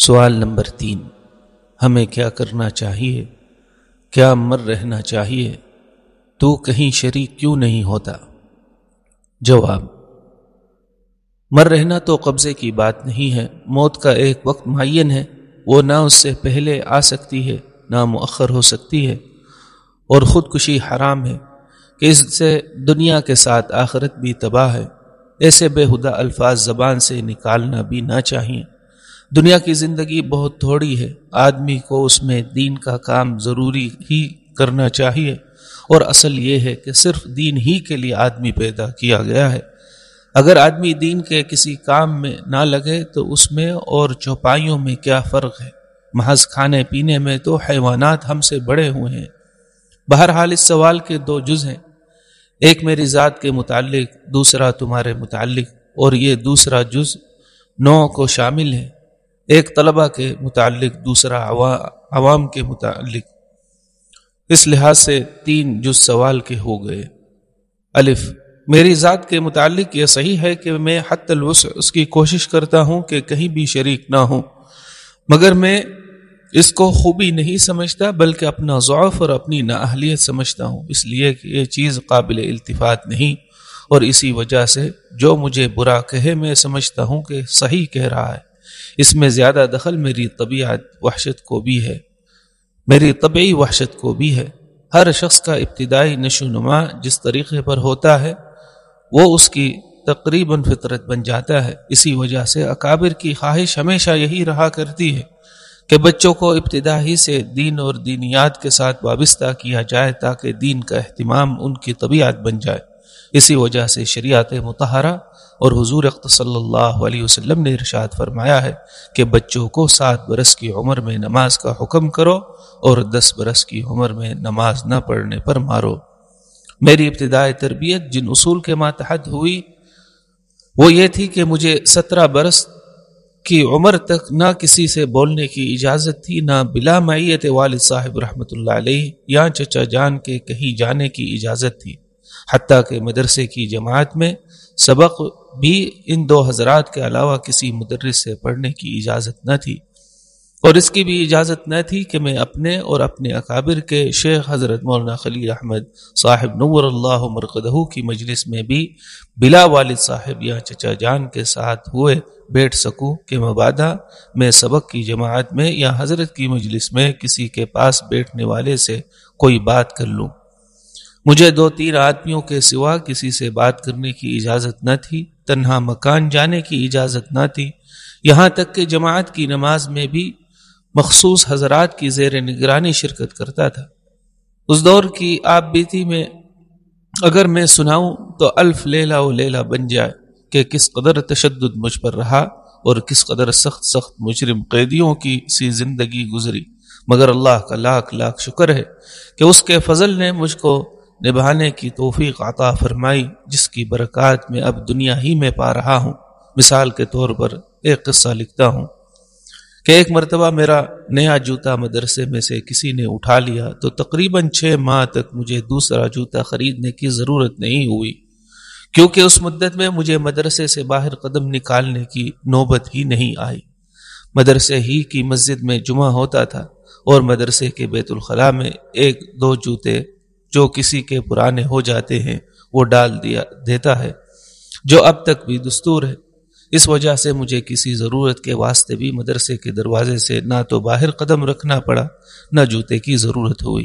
سوال نمبر تین، ہمیں کیا کرنا چاہیے؟ کیا مر رہنا چاہیے؟ تو کہیں شریک کیوں نہیں ہوتا؟ جواب، مر رہنا تو قبضے کی بات نہیں ہے، موت کا ایک وقت معین ہے، وہ نہ اس سے پہلے آ سکتی ہے، نہ مؤخر ہو سکتی ہے، اور خودکشی حرام ہے کہ اس سے دنیا کے ساتھ آخرت بھی تباہ ہے، ایسے بے ہدا الفاظ زبان سے نکالنا بھی نہ چاہیے۔ دنیا کی زندگی بہت تھوڑی ہے۔ آدمی کو اس میں دین کا کام ضروری ہی کرنا چاہیے۔ اور اصل یہ ہے کہ صرف دین ہی کے لیے آدمی پیدا کیا گیا ہے۔ اگر آدمی دین کے کسی کام میں نہ لگے تو اس میں اور چوپائیوں میں کیا فرق ہے؟ محض کھانے پینے میں تو حیوانات ہم سے بڑے ہوئے ہیں۔ بہرحال اس سوال کے دو جز ہیں۔ ایک میری ذات کے متعلق، دوسرا تمہارے متعلق۔ اور یہ دوسرا جز نو کو شامل ہے۔ ایک طلبہ کے متعلق، دوسرا عوام کے متعلق۔ اس لحاظ سے تین جز سوال کے ہو گئے۔ الف، میری ذات کے متعلق یہ صحیح ہے کہ میں حت الوسع اس کی کوشش کرتا ہوں کہ کہیں بھی شریک نہ ہوں۔ مگر میں اس کو خوبی نہیں سمجھتا، بلکہ اپنا ضعف اور اپنی نااہلیت سمجھتا ہوں۔ اس لیے کہ یہ چیز قابل التفات نہیں، اور اسی وجہ سے جو مجھے برا کہے، میں سمجھتا ہوں کہ صحیح کہہ رہا ہے۔ اس میں زیادہ دخل میری طبیعت وحشت کو بھی ہے۔ میری طبعی وحشت کو بھی ہے۔ ہر شخص کا ابتدائی نشو نما جس طریقے پر ہوتا ہے، وہ اس کی تقریباً فطرت بن جاتا ہے۔ اسی وجہ سے اکابر کی خواہش ہمیشہ یہی رہا کرتی ہے کہ بچوں کو ابتدا ہی سے دین اور دینیات کے ساتھ وابستہ کیا جائے تاکہ دین کا اہتمام ان کی طبیعت بن جائے۔ اسی وجہ سے شریعت متحرہ اور حضور اخت صلی اللہ علیہ وسلم نے ارشاد فرمایا ہے کہ بچوں کو سات برس کی عمر میں نماز کا حکم کرو اور دس برس کی عمر میں نماز نہ پڑھنے پر مارو۔ میری ابتدائی تربیت جن اصول کے ماتحت ہوئی، وہ یہ تھی کہ مجھے سترہ برس کی عمر تک نہ کسی سے بولنے کی اجازت تھی، نہ بلا معیت والد صاحب رحمۃ اللہ علیہ، یا چچا جان کے کہیں جانے کی اجازت تھی۔ حتیٰ کہ مدرسے کی جماعت میں سبق بھی ان دو حضرات کے علاوہ کسی مدرس سے پڑھنے کی اجازت نہ تھی۔ اور اس کی بھی اجازت نہ تھی کہ میں اپنے اور اپنے اکابر کے شیخ حضرت مولانا خلیل احمد صاحب نور اللہ مرکدہ کی مجلس میں بھی بلا والد صاحب یا چچا جان کے ساتھ ہوئے بیٹھ سکوں کہ مبادہ میں سبق کی جماعت میں یا حضرت کی مجلس میں کسی کے پاس بیٹھنے والے سے کوئی بات کر لوں۔ مجھے دو تین آدمیوں کے سوا کسی سے بات کرنے کی اجازت نہ تھی، تنہا مکان جانے کی اجازت نہ تھی۔ یہاں تک کہ جماعت کی نماز میں بھی مخصوص حضرات کی زیر نگرانی شرکت کرتا تھا۔ اس دور کی آپ بیتی میں اگر میں سناؤں تو الف لیلا و لیلا بن جائے کہ کس قدر تشدد مجھ پر رہا اور کس قدر سخت سخت مجرم قیدیوں کی سی زندگی گزری۔ مگر اللہ کا لاکھ لاکھ شکر ہے کہ اس کے فضل نے مجھ کو نبھانے کی توفیق عطا فرمائی، جس کی برکات میں اب دنیا ہی میں پا رہا ہوں۔ مثال کے طور پر ایک قصہ لکھتا ہوں۔ کہ ایک مرتبہ میرا نیا جوتا مدرسے میں سے کسی نے اٹھا لیا تو تقریباً چھ ماہ تک مجھے دوسرا جوتا خریدنے کی ضرورت نہیں ہوئی، کیونکہ اس مدت میں مجھے مدرسے سے باہر قدم نکالنے کی نوبت ہی نہیں آئی۔ مدرسے ہی کی مسجد میں جمعہ ہوتا تھا اور مدرسے کے بیت الخلاء میں ایک دو جوتے جو کسی کے پرانے ہو جاتے ہیں، وہ ڈال دیا، دیتا ہے۔ جو اب تک بھی دستور ہے۔ اس وجہ سے مجھے کسی ضرورت کے واسطے بھی مدرسے کے دروازے سے نہ تو باہر قدم رکھنا پڑا، نہ جوتے کی ضرورت ہوئی۔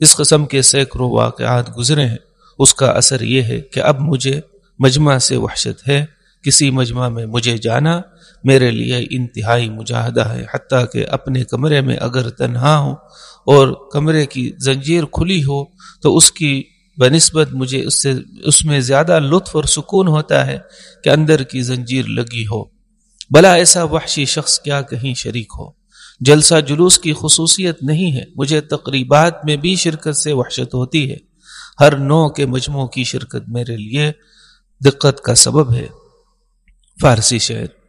اس قسم کے سینکڑوں واقعات گزرے ہیں۔ اس کا اثر یہ ہے کہ اب مجھے مجمع سے وحشت ہے۔ کسی مجمع میں مجھے جانا میرے لیے انتہائی مجاہدہ ہے۔ حتیٰ کہ اپنے کمرے میں اگر تنہا ہوں اور کمرے کی زنجیر کھلی ہو تو اس کی بنسبت مجھے اس سے، اس میں زیادہ لطف اور سکون ہوتا ہے کہ اندر کی زنجیر لگی ہو۔ بلا ایسا وحشی شخص کیا کہیں شریک ہو۔ جلسہ جلوس کی خصوصیت نہیں ہے۔ مجھے تقریبات میں بھی شرکت سے وحشت ہوتی ہے۔ ہر نو کے مجموع کی شرکت میرے لیے دقت کا سبب ہے۔ فارسی شعر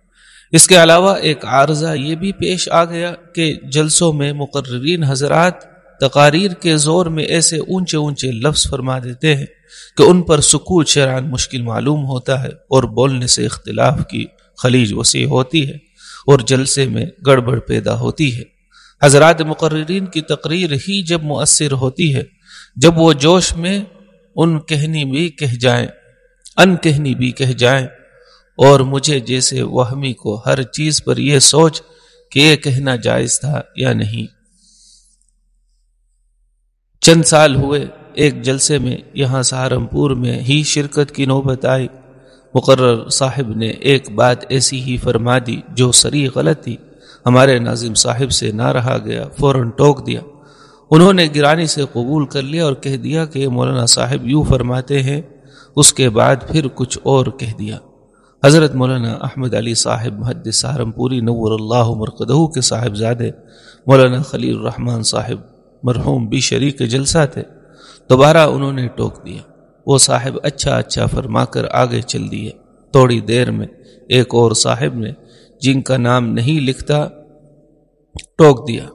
اس کے علاوہ ایک عارضہ یہ بھی پیش آ گیا کہ جلسوں میں مقررین حضرات تقاریر کے زور میں ایسے اونچے اونچے لفظ فرما دیتے ہیں کہ ان پر سکوت شران مشکل معلوم ہوتا ہے اور بولنے سے اختلاف کی خلیج وسیع ہوتی ہے اور جلسے میں گڑبڑ پیدا ہوتی ہے۔ حضرات مقررین کی تقریر ہی جب مؤثر ہوتی ہے، جب وہ جوش میں ان کہنی بھی کہہ جائیں، ان کہنی بھی کہہ جائیں۔ اور مجھے جیسے وہمی کو ہر چیز پر یہ سوچ کہ یہ کہنا جائز تھا یا نہیں۔ چند سال ہوئے ایک جلسے میں یہاں سہارنپور میں ہی شرکت کی نوبت آئی۔ مقرر صاحب نے ایک بات ایسی ہی فرما دی جو سری غلط تھی۔ ہمارے ناظم صاحب سے نہ رہا گیا، فوراً ٹوک دیا۔ انہوں نے گرانی سے قبول کر لیا اور کہہ دیا کہ مولانا صاحب یوں فرماتے ہیں، اس کے بعد پھر کچھ اور کہہ دیا۔ حضرت مولانا احمد علی صاحب محد سہارنپوری نور اللہ مرکدہ کے صاحب زادے مولانا خلیل الرحمن صاحب مرحوم بھی شریک جلسہ تھے، دوبارہ انہوں نے ٹوک دیا۔ وہ صاحب اچھا اچھا فرما کر آگے چل دیے۔ تھوڑی دیر میں ایک اور صاحب نے جن کا نام نہیں لکھتا ٹوک دیا۔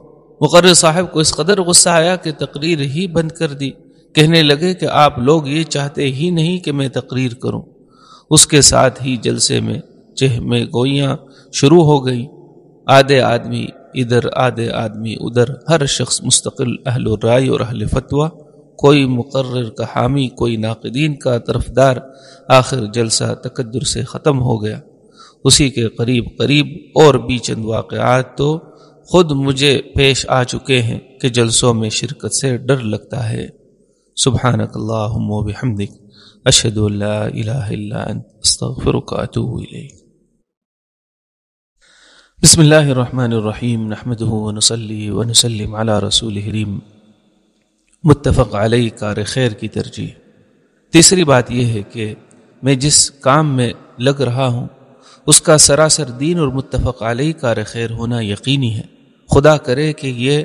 مقرر صاحب کو اس قدر غصہ آیا کہ تقریر ہی بند کر دی۔ کہنے لگے کہ آپ لوگ یہ چاہتے ہی نہیں کہ میں تقریر کروں۔ اس کے ساتھ ہی جلسے میں چہ میں گوئیاں شروع ہو گئی آدھے آدمی ادھر، آدھے آدمی ادھر۔ ہر شخص مستقل اہل و رائے اور اہل فتویٰ۔ کوئی مقرر کا حامی کوئی ناقدین کا طرفدار۔ آخر جلسہ تقدر سے ختم ہو گیا۔ اسی کے قریب قریب اور بھی چند واقعات تو خود مجھے پیش آ چکے ہیں کہ جلسوں میں شرکت سے ڈر لگتا ہے۔ سبحانک اللہم و بحمدک۔ اشہد اللہ الہ الا انت استغفرک اتوب الیک بسم اللہ الرحمن الرحیم نحمده ونصلی ونسلم على رسول حریم متفق علیہ کار خیر کی ترجیح. تیسری بات یہ ہے کہ میں جس کام میں لگ رہا ہوں، اس کا سراسر دین اور متفق علیہ کار خیر ہونا یقینی ہے. خدا کرے کہ یہ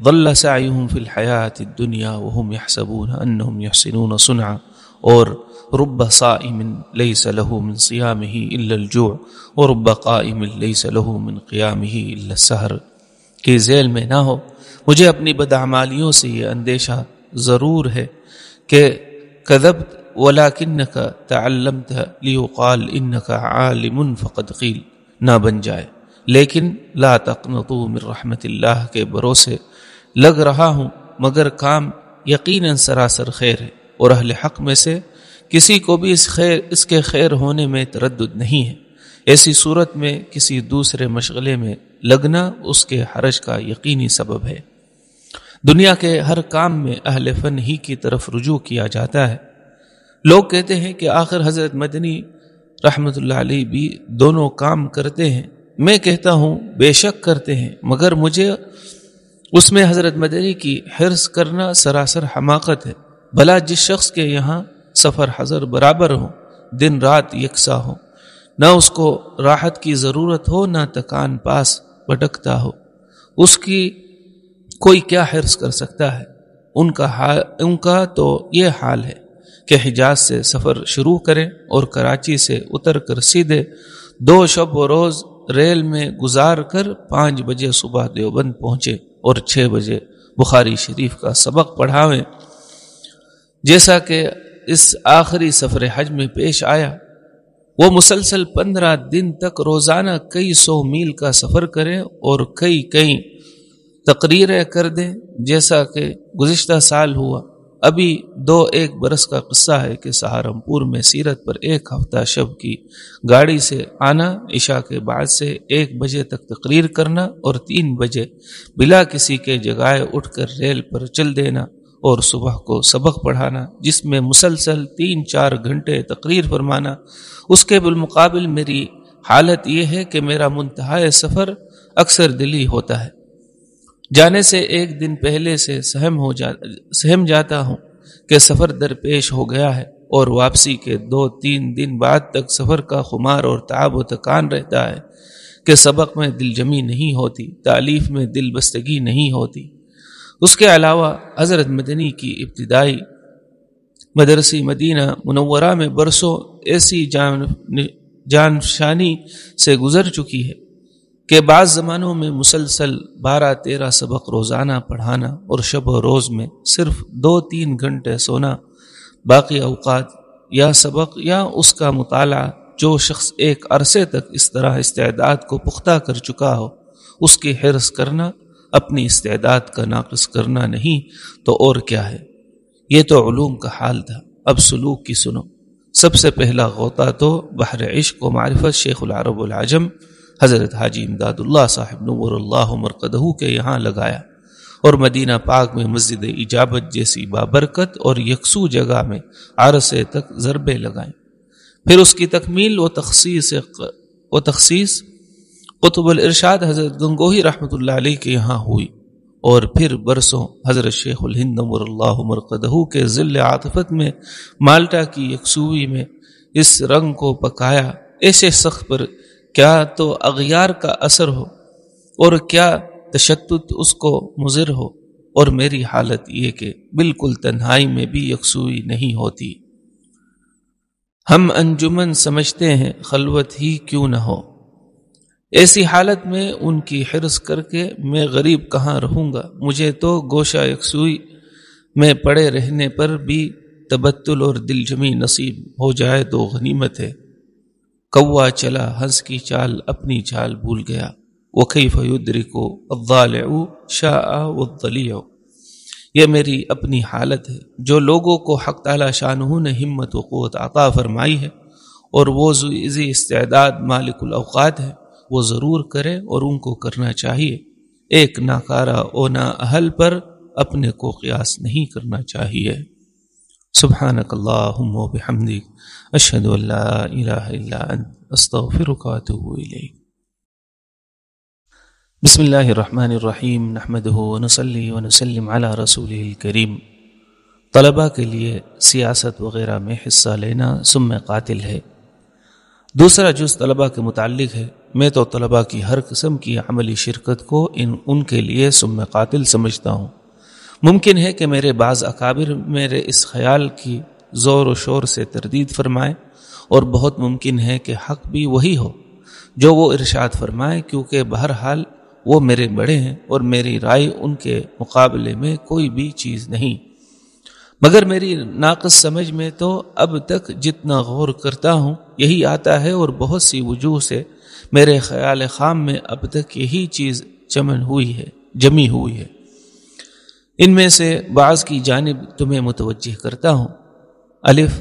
ضل سعیہم فی الحیات الدنیا وهم يحسبون انہم یحسنون صنعا. اور رب صائم لیس له من صیامه الا الجوع ورب قائم لیس له من قیامه الا السہر کہ ذیل میں نہ ہو، مجھے اپنی بدعمالیوں سے یہ اندیشہ ضرور ہے کہ کذبت ولاکنک تعلمت لیقال انک عالم فقد قیل۔ نہ بن جائے، لیکن لا تقنطو من رحمت اللہ کے بھروسے لگ رہا ہوں، مگر کام یقیناً سراسر خیر ہے۔ اور اہل حق میں سے کسی کو بھی اس خیر، اس کے خیر ہونے میں تردد نہیں ہے۔ ایسی صورت میں کسی دوسرے مشغلے میں لگنا اس کے حرج کا یقینی سبب ہے۔ دنیا کے ہر کام میں اہل فن ہی کی طرف رجوع کیا جاتا ہے۔ لوگ کہتے ہیں کہ آخر حضرت مدنی رحمۃ اللہ علیہ بھی دونوں کام کرتے ہیں۔ میں کہتا ہوں، بے شک کرتے ہیں، مگر مجھے اس میں حضرت مدنی کی حرص کرنا سراسر حماقت ہے۔ بھلا جس شخص کے یہاں سفر حضر برابر ہو، دن رات یکساں ہو، نہ اس کو راحت کی ضرورت ہو، نہ تکان پاس بھٹکتا ہو۔ اس کی کوئی کیا حرص کر سکتا ہے؟ ان کا حال، ان کا تو یہ حال ہے کہ حجاز سے سفر شروع کریں اور کراچی سے اتر کر سیدھے دو شب و روز ریل میں گزار کر پانچ بجے صبح دیوبند پہنچے اور چھ بجے بخاری شریف کا سبق پڑھاویں۔ جیسا کہ اس آخری سفر حج میں پیش آیا، وہ مسلسل پندرہ دن تک روزانہ کئی سو میل کا سفر کریں اور کئی کئی تقریریں کر دیں، جیسا کہ گزشتہ سال ہوا۔ ابھی دو ایک برس کا قصہ ہے کہ سہارنپور میں سیرت پر ایک ہفتہ شب کی گاڑی سے آنا، عشاء کے بعد سے ایک بجے تک تقریر کرنا اور تین بجے بلا کسی کے جگائے اٹھ کر ریل پر چل دینا۔ اور صبح کو سبق پڑھانا، جس میں مسلسل تین چار گھنٹے تقریر فرمانا، اس کے بالمقابل میری حالت یہ ہے کہ میرا منتہا سفر اکثر دلی ہوتا ہے۔ جانے سے ایک دن پہلے سے سہم ہو جا، سہم جاتا ہوں کہ سفر درپیش ہو گیا ہے اور واپسی کے دو تین دن بعد تک سفر کا خمار اور تعب و تکان رہتا ہے کہ سبق میں دل جمی نہیں ہوتی تعلیف میں دل بستگی نہیں ہوتی۔ اس کے علاوہ حضرت مدنی کی ابتدائی مدرسی مدینہ منورہ میں برسوں ایسی جان جانشانی سے گزر چکی ہے کہ بعض زمانوں میں مسلسل بارہ تیرہ سبق روزانہ پڑھانا اور شب و روز میں صرف دو تین گھنٹے سونا باقی اوقات یا سبق یا اس کا مطالعہ جو شخص ایک عرصے تک اس طرح استعداد کو پختہ کر چکا ہو، اس کی حرص کرنا اپنی استعداد کا ناقص کرنا نہیں تو اور کیا ہے؟ یہ تو علوم کا حال تھا۔ اب سلوک کی سنو۔ سب سے پہلا غوطہ تو بحر عشق و معرفت شیخ العرب العجم حضرت حاجی امداد اللہ صاحب نور اللہ مرکدہ کے یہاں لگایا اور مدینہ پاک میں مسجد اجابت جیسی بابرکت اور یکسو جگہ میں عرصے تک ضربے لگائیں۔ پھر اس کی تکمیل و تخصیص و تخصیص قطب الارشاد حضرت گنگوہی رحمۃ اللہ علیہ کے یہاں ہوئی اور پھر برسوں حضرت شیخ الہند نمر اللہ مرقدہ کے ذل عاطفت میں مالٹا کی یکسوئی میں اس رنگ کو پکایا۔ ایسے سخت پر کیا تو اغیار کا اثر ہو اور کیا تشدد اس کو مضر ہو؟ اور میری حالت یہ کہ بالکل تنہائی میں بھی یکسوئی نہیں ہوتی۔ ہم انجمن سمجھتے ہیں خلوت ہی کیوں نہ ہو۔ ایسی حالت میں ان کی حرص کر کے میں غریب کہاں رہوں گا؟ مجھے تو گوشہ یکسوئی میں پڑے رہنے پر بھی تبتل اور دل جمی نصیب ہو جائے تو غنیمت ہے۔ کوا چلا، ہنس کی چال اپنی چال بھول گیا۔ وقیف فیودری کو شاہ یہ میری اپنی حالت ہے۔ جو لوگوں کو حق تعالی شاہ نے ہمت و قوت عطا فرمائی ہے، اور وہ ذی استعداد مالک الاوقات ہے۔ وہ ضرور کرے اور ان کو کرنا چاہیے۔ ایک ناکارہ او نا اہل پر اپنے کو قیاس نہیں کرنا چاہیے۔ سبحانک اللہم و بحمدک، اشہد اللہ الہ الا انت، استغفرک و اتوب الیک۔ بسم اللہ الرحمن الرحیم، نحمدہ ونصلی ونسلم علی رسول الکریم۔ طلبہ کے لیے سیاست وغیرہ میں حصہ لینا سم قاتل ہے۔ دوسرا جز طلبہ کے متعلق ہے۔ میں تو طلبہ کی ہر قسم کی عملی شرکت کو ان ان کے لیے سم قاتل سمجھتا ہوں۔ ممکن ہے کہ میرے بعض اکابر میرے اس خیال کی زور و شور سے تردید فرمائے اور بہت ممکن ہے کہ حق بھی وہی ہو جو وہ ارشاد فرمائے کیونکہ بہرحال وہ میرے بڑے ہیں اور میری رائے ان کے مقابلے میں کوئی بھی چیز نہیں۔ مگر میری ناقص سمجھ میں تو اب تک جتنا غور کرتا ہوں، یہی آتا ہے اور بہت سی وجوہ سے میرے خیال خام میں اب تک یہی چیز چمن ہوئی ہے، جمی ہوئی ہے۔ ان میں سے بعض کی جانب تمہیں متوجہ کرتا ہوں۔ الف،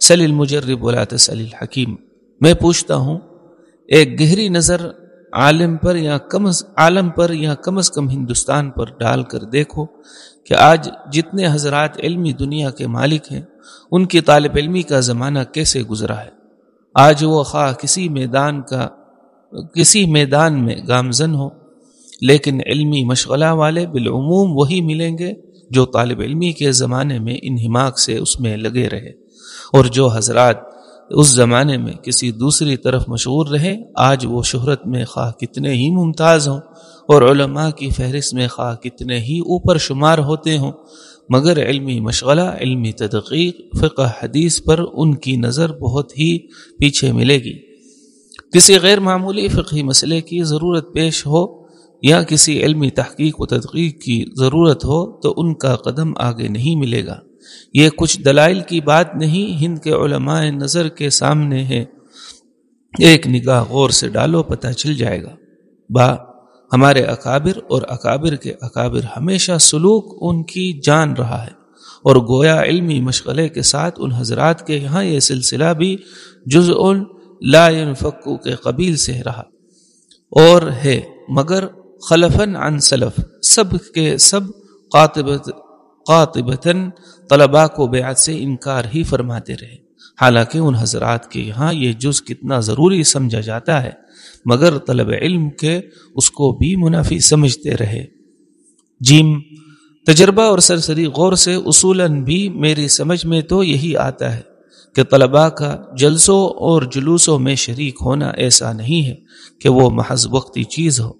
سل المجرب ولا تسل الحکیم۔ میں پوچھتا ہوں، ایک گہری نظر عالم پر یا کم از عالم پر یا کم از کم ہندوستان پر ڈال کر دیکھو۔ کہ آج جتنے حضرات علمی دنیا کے مالک ہیں، ان کی طالب علمی کا زمانہ کیسے گزرا ہے؟ آج وہ خواہ کسی میدان کا، کسی میدان میں گامزن ہو لیکن علمی مشغلہ والے بالعموم وہی ملیں گے جو طالب علمی کے زمانے میں ان حماق سے اس میں لگے رہے۔ اور جو حضرات اس زمانے میں کسی دوسری طرف مشغور رہے، آج وہ شہرت میں خواہ کتنے ہی ممتاز ہوں اور علماء کی فہرست میں خواہ کتنے ہی اوپر شمار ہوتے ہوں، مگر علمی مشغلہ، علمی تدقیق، فقہ حدیث پر ان کی نظر بہت ہی پیچھے ملے گی۔ کسی غیر معمولی فقہی مسئلے کی ضرورت پیش ہو یا کسی علمی تحقیق و تدقیق کی ضرورت ہو تو ان کا قدم آگے نہیں ملے گا۔ یہ کچھ دلائل کی بات نہیں، ہند کے علماء نظر کے سامنے ہے۔ ایک نگاہ غور سے ڈالو، پتہ چل جائے گا۔ با، ہمارے اکابر اور اکابر کے اکابر ہمیشہ سلوک ان کی جان رہا ہے۔ اور گویا علمی مشغلے کے ساتھ ان حضرات کے یہاں یہ سلسلہ بھی جز لا ينفقو کے قبیل سے رہا۔ اور ہے، مگر خلفن عن سلف، سب کے سب قاطبت قاطبتاً طلباء کو بیعت سے انکار ہی فرماتے رہے۔ حالانکہ ان حضرات کے یہاں یہ جز کتنا ضروری سمجھا جاتا ہے، مگر طلب علم کے اس کو بھی منافی سمجھتے رہے۔ جیم، تجربہ اور سرسری غور سے اصولاً بھی میری سمجھ میں تو یہی آتا ہے کہ طلباء کا جلسوں اور جلوسوں میں شریک ہونا ایسا نہیں ہے کہ وہ محض وقتی چیز ہو۔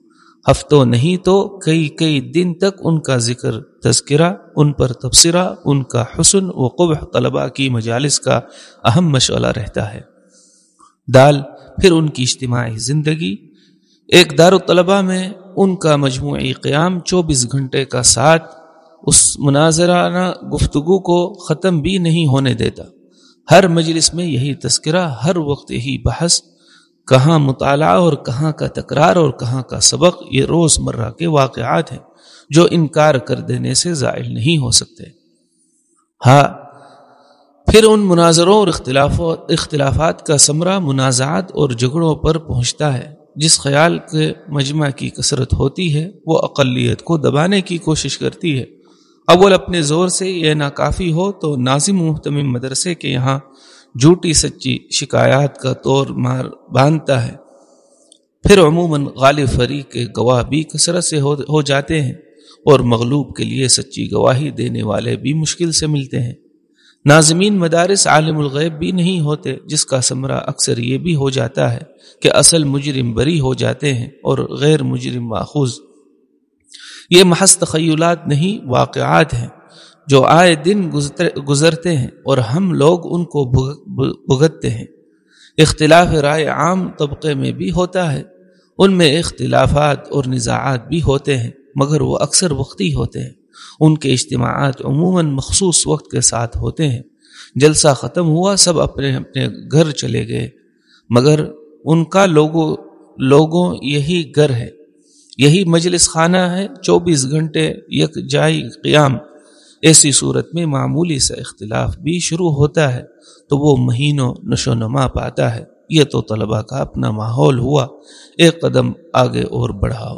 ہفتوں نہیں تو کئی کئی دن تک ان کا ذکر، تذکرہ، ان پر تبصرہ، ان کا حسن و قبح طلباء کی مجالس کا اہم مشغلہ رہتا ہے۔ دال، پھر ان کی اجتماعی زندگی۔ ایک دار الطلباء میں ان کا مجموعی قیام چوبیس گھنٹے کا ساتھ اس مناظرانہ گفتگو کو ختم بھی نہیں ہونے دیتا۔ ہر مجلس میں یہی تذکرہ، ہر وقت یہی بحث۔ کہاں مطالعہ اور کہاں کا تکرار اور کہاں کا سبق، یہ روز مرہ کے واقعات ہیں جو انکار کر دینے سے زائل نہیں ہو سکتے۔ ہاں پھر ان مناظروں اور اختلافات کا ثمرہ منازعات اور جھگڑوں پر پہنچتا ہے۔ جس خیال کے مجمع کی کثرت ہوتی ہے، وہ اقلیت کو دبانے کی کوشش کرتی ہے۔ اول اپنے زور سے یہ ناکافی ہو تو نازم محتم مدرسے کے یہاں جھوٹی سچی شکایات کا طور مار باندھتا ہے۔ پھر عموماً غالب فریق کے گواہ بھی کثرت سے ہو جاتے ہیں اور مغلوب کے لیے سچی گواہی دینے والے بھی مشکل سے ملتے ہیں۔ ناظمین مدارس عالم الغیب بھی نہیں ہوتے، جس کا ثمرہ اکثر یہ بھی ہو جاتا ہے کہ اصل مجرم بری ہو جاتے ہیں اور غیر مجرم ماخوذ۔ یہ محض تخیلات نہیں، واقعات ہیں۔ جو آئے دن گزرتے ہیں اور ہم لوگ ان کو بھگتتے ہیں۔ اختلاف رائے عام طبقے میں بھی ہوتا ہے۔ ان میں اختلافات اور نزاعات بھی ہوتے ہیں، مگر وہ اکثر وقتی ہوتے ہیں۔ ان کے اجتماعات عموماً مخصوص وقت کے ساتھ ہوتے ہیں۔ جلسہ ختم ہوا، سب اپنے اپنے گھر چلے گئے۔ مگر ان کا لوگوں لوگوں یہی گھر ہے۔ یہی مجلس خانہ ہے، چوبیس گھنٹے یک جائی قیام۔ ایسی صورت میں معمولی سا اختلاف بھی شروع ہوتا ہے تو وہ مہینوں نشو نما پاتا ہے۔ یہ تو طلبہ کا اپنا ماحول ہوا۔ ایک قدم آگے اور بڑھاؤ۔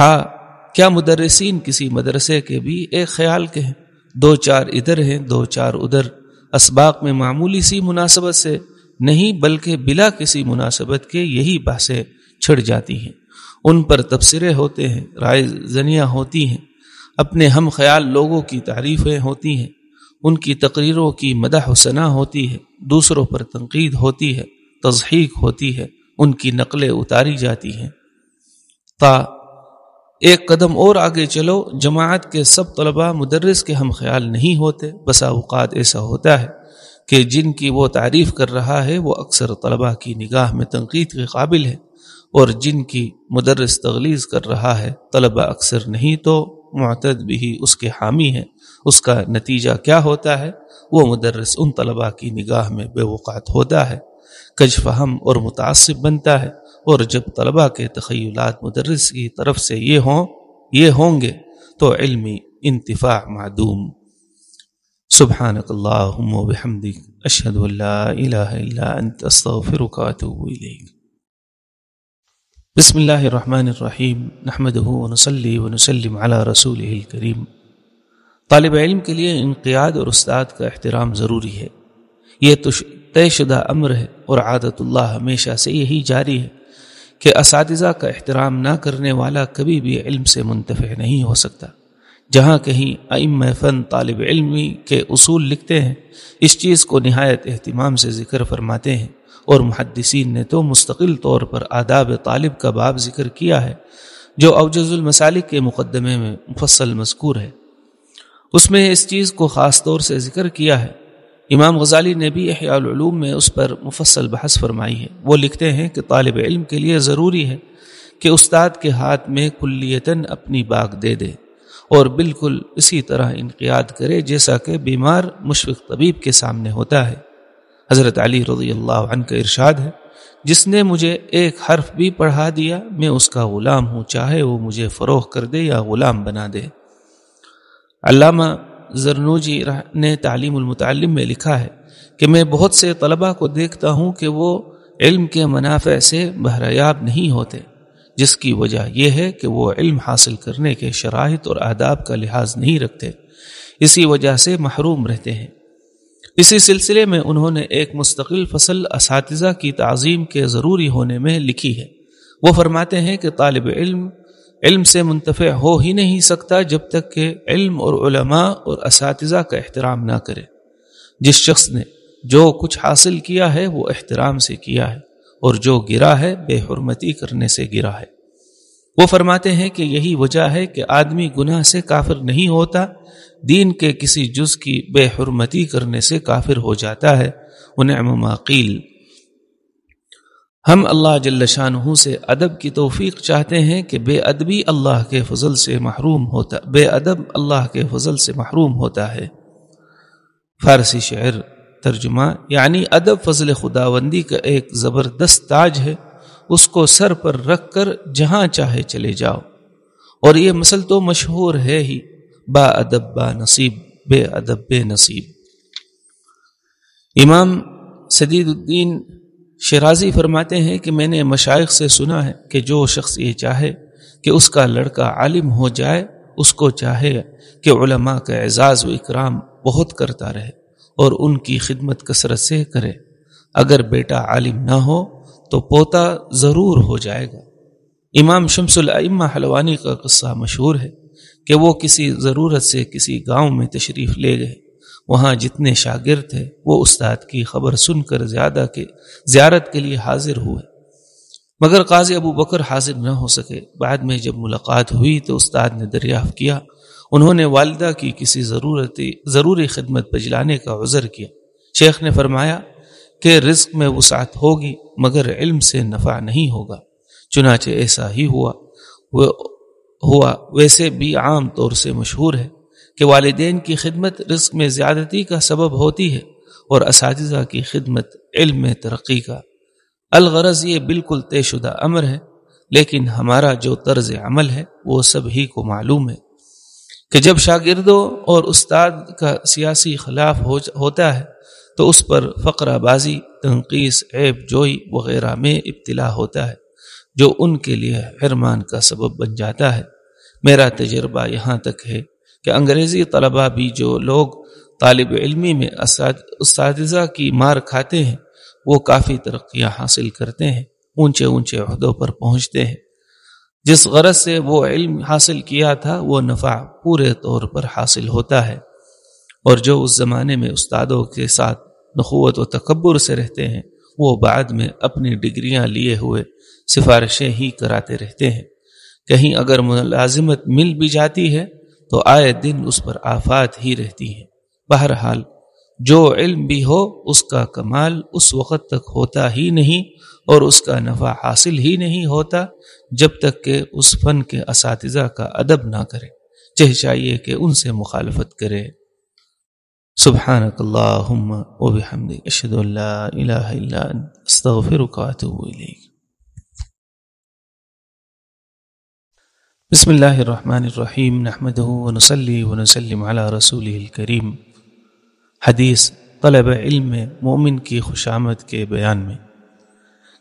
ہاں کیا مدرسین کسی مدرسے کے بھی ایک خیال کے ہیں؟ دو چار ادھر ہیں، دو چار ادھر۔ اسباق میں معمولی سی مناسبت سے نہیں، بلکہ بلا کسی مناسبت کے یہی بحثیں چھڑ جاتی ہیں۔ ان پر تبصرے ہوتے ہیں، رائے زنیاں ہوتی ہیں۔ اپنے ہم خیال لوگوں کی تعریفیں ہوتی ہیں، ان کی تقریروں کی مدح و ثنا ہوتی ہے، دوسروں پر تنقید ہوتی ہے تصحیق ہوتی ہے، ان کی نقلیں اتاری جاتی ہیں۔ تا، ایک قدم اور آگے چلو، جماعت کے سب طلباء مدرس کے ہم خیال نہیں ہوتے بسا اوقات ایسا ہوتا ہے کہ جن کی وہ تعریف کر رہا ہے، وہ اکثر طلباء کی نگاہ میں تنقید کے قابل ہے اور جن کی مدرس تغلیز کر رہا ہے، طلباء اکثر نہیں تو معتد بھی اس کے حامی ہے اس کا نتیجہ کیا ہوتا ہے؟ وہ مدرس ان طلباء کی نگاہ میں بے وقات ہوتا ہے۔ کج فہم اور متعصب بنتا ہے۔ اور جب طلبہ کے تخیلات مدرس کی طرف سے یہ ہوں یہ ہوں گے تو علمی انتفاع معدوم۔ سبحانك اللهم وبحمدك اشهد ان لا اله الا انت استغفرك واتوب اليك بسم الله الرحمن الرحيم نحمده ونصلي ونسلم على رسوله الكريم طالب علم کے لیے انقیاد اور استاد کا احترام ضروری ہے۔ یہ طے شدہ امر ہے اور عادت اللہ ہمیشہ سے یہی جاری ہے کہ اساتذہ کا احترام نہ کرنے والا کبھی بھی علم سے منتفع نہیں ہو سکتا۔ جہاں کہیں ام فن طالب علمی کے اصول لکھتے ہیں، اس چیز کو نہایت اہتمام سے ذکر فرماتے ہیں۔ اور محدثین نے تو مستقل طور پر آداب طالب کا باب ذکر کیا ہے، جو اوجز المسالک کے مقدمے میں مفصل مذکور ہے۔ اس میں اس چیز کو خاص طور سے ذکر کیا ہے۔ امام غزالی نے بھی احیاء العلوم میں اس پر مفصل بحث فرمائی ہے۔ وہ لکھتے ہیں کہ طالب علم کے لیے ضروری ہے کہ استاد کے ہاتھ میں کلیتاً اپنی باغ دے دے اور بالکل اسی طرح انقیاد کرے، جیسا کہ بیمار مشفق طبیب کے سامنے ہوتا ہے۔ حضرت علی رضی اللہ عنہ کا ارشاد ہے، جس نے مجھے ایک حرف بھی پڑھا دیا، میں اس کا غلام ہوں، چاہے وہ مجھے فروغ کر دے یا غلام بنا دے۔ علامہ زرنوجی نے تعلیم المتعلم میں لکھا ہے کہ میں بہت سے طلباء کو دیکھتا ہوں کہ وہ علم کے منافع سے بہریاب نہیں ہوتے، جس کی وجہ یہ ہے کہ وہ علم حاصل کرنے کے شرائط اور آداب کا لحاظ نہیں رکھتے۔ اسی وجہ سے محروم رہتے ہیں۔ اسی سلسلے میں انہوں نے ایک مستقل فصل اساتذہ کی تعظیم کے ضروری ہونے میں لکھی ہے۔ وہ فرماتے ہیں کہ طالب علم علم سے منتفع ہو ہی نہیں سکتا جب تک کہ علم اور علماء اور اساتذہ کا احترام نہ کرے۔ جس شخص نے جو کچھ حاصل کیا ہے وہ احترام سے کیا ہے اور جو گرا ہے بے حرمتی کرنے سے گرا ہے۔ وہ فرماتے ہیں کہ یہی وجہ ہے کہ آدمی گناہ سے کافر نہیں ہوتا، دین کے کسی جز کی بے حرمتی کرنے سے کافر ہو جاتا ہے انہیں ماقیل ہم اللہ جلشانہ سے ادب کی توفیق چاہتے ہیں کہ بے ادبی اللہ کے فضل سے محروم ہوتا، بے ادب اللہ کے فضل سے محروم ہوتا ہے۔ فارسی شعر، ترجمہ یعنی ادب فضل خداوندی کا ایک زبردست تاج ہے۔ اس کو سر پر رکھ کر جہاں چاہے چلے جاؤ۔ اور یہ مسل تو مشہور ہے ہی۔ با ادب با نصیب، بے ادب بے نصیب۔ امام سدید الدین شرازی فرماتے ہیں کہ میں نے مشائق سے سنا ہے کہ جو شخص یہ چاہے کہ اس کا لڑکا عالم ہو جائے، اس کو چاہے کہ علماء کا اعزاز و اکرام بہت کرتا رہے اور ان کی خدمت کثرت سے کرے۔ اگر بیٹا عالم نہ ہو تو پوتا ضرور ہو جائے گا۔ امام شمس العمہ حلوانی کا قصہ مشہور ہے کہ وہ کسی ضرورت سے کسی گاؤں میں تشریف لے گئے۔ وہاں جتنے شاگرد تھے، وہ استاد کی خبر سن کر زیادہ کے، زیارت کے لیے حاضر ہوئے۔ مگر قاضی ابو بکر حاضر نہ ہو سکے۔ بعد میں جب ملاقات ہوئی تو استاد نے دریافت کیا۔ انہوں نے والدہ کی کسی ضرورتی، ضروری خدمت پجلانے کا عذر کیا۔ شیخ نے فرمایا کہ رزق میں وسعت ہوگی، مگر علم سے نفع نہیں ہوگا۔ چنانچہ ایسا ہی ہوا۔ ہوا۔ ویسے بھی عام طور سے مشہور ہے کہ والدین کی خدمت رزق میں زیادتی کا سبب ہوتی ہے اور اساتذہ کی خدمت علم میں ترقی کا۔ الغرض یہ بالکل طے شدہ امر ہے، لیکن ہمارا جو طرز عمل ہے، وہ سب ہی کو معلوم ہے کہ جب شاگردوں اور استاد کا سیاسی خلاف ہوتا ہے تو اس پر فقرہ بازی تنقیس، عیب، جوئی وغیرہ میں ابتلا ہوتا ہے، جو ان کے لیے حرمان کا سبب بن جاتا ہے۔ میرا تجربہ یہاں تک ہے کہ انگریزی طلبہ بھی جو لوگ طالب علمی میں اساتذہ کی مار کھاتے ہیں، وہ کافی ترقیاں حاصل کرتے ہیں، اونچے اونچے عہدوں پر پہنچتے ہیں۔ جس غرض سے وہ علم حاصل کیا تھا، وہ نفع پورے طور پر حاصل ہوتا ہے۔ اور جو اس زمانے میں استادوں کے ساتھ نخوت و تکبر سے رہتے ہیں، وہ بعد میں اپنی ڈگریاں لیے ہوئے سفارشیں ہی کراتے رہتے ہیں۔ کہیں اگر ملازمت مل بھی جاتی ہے، تو آئے دن اس پر آفات ہی رہتی ہیں۔ بہرحال، جو علم بھی ہو، اس کا کمال اس وقت تک ہوتا ہی نہیں اور اس کا نفع حاصل ہی نہیں ہوتا جب تک کہ اس فن کے اساتذہ کا ادب نہ کرے۔ چہ چاہیے کہ ان سے مخالفت کرے۔ سبحانك اللهم وبحمدك اشهد ان لا اله الا انت استغفرك واتوب اليك بسم الله الرحمن الرحيم، نحمده ونصلي ونسلم على رسوله الكريم. حدیث طلب علم میں مومن کی خوشامد کے بیان میں۔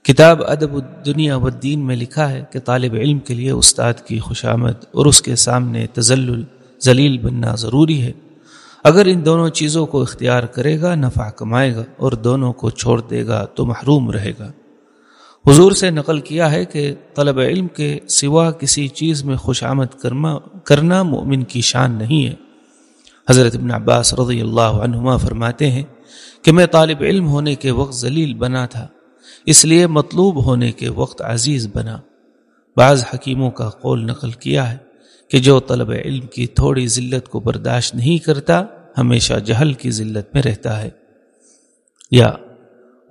کتاب ادب الدنیا والدین میں لکھا ہے کہ طالب علم کے لیے استاد کی خوشامد اور اس کے سامنے تزل ذلیل بننا ضروری ہے۔ اگر ان دونوں چیزوں کو اختیار کرے گا، نفع کمائے گا اور دونوں کو چھوڑ دے گا تو محروم رہے گا۔ حضور سے نقل کیا ہے کہ طلب علم کے سوا کسی چیز میں خوش آمد کرنا مومن کی شان نہیں ہے۔ حضرت ابن عباس رضی اللہ عنہما فرماتے ہیں کہ میں طالب علم ہونے کے وقت ذلیل بنا تھا، اس لیے مطلوب ہونے کے وقت عزیز بنا۔ بعض حکیموں کا قول نقل کیا ہے کہ جو طلب علم کی تھوڑی ذلت کو برداشت نہیں کرتا، ہمیشہ جہل کی ذلت میں رہتا ہے۔ یا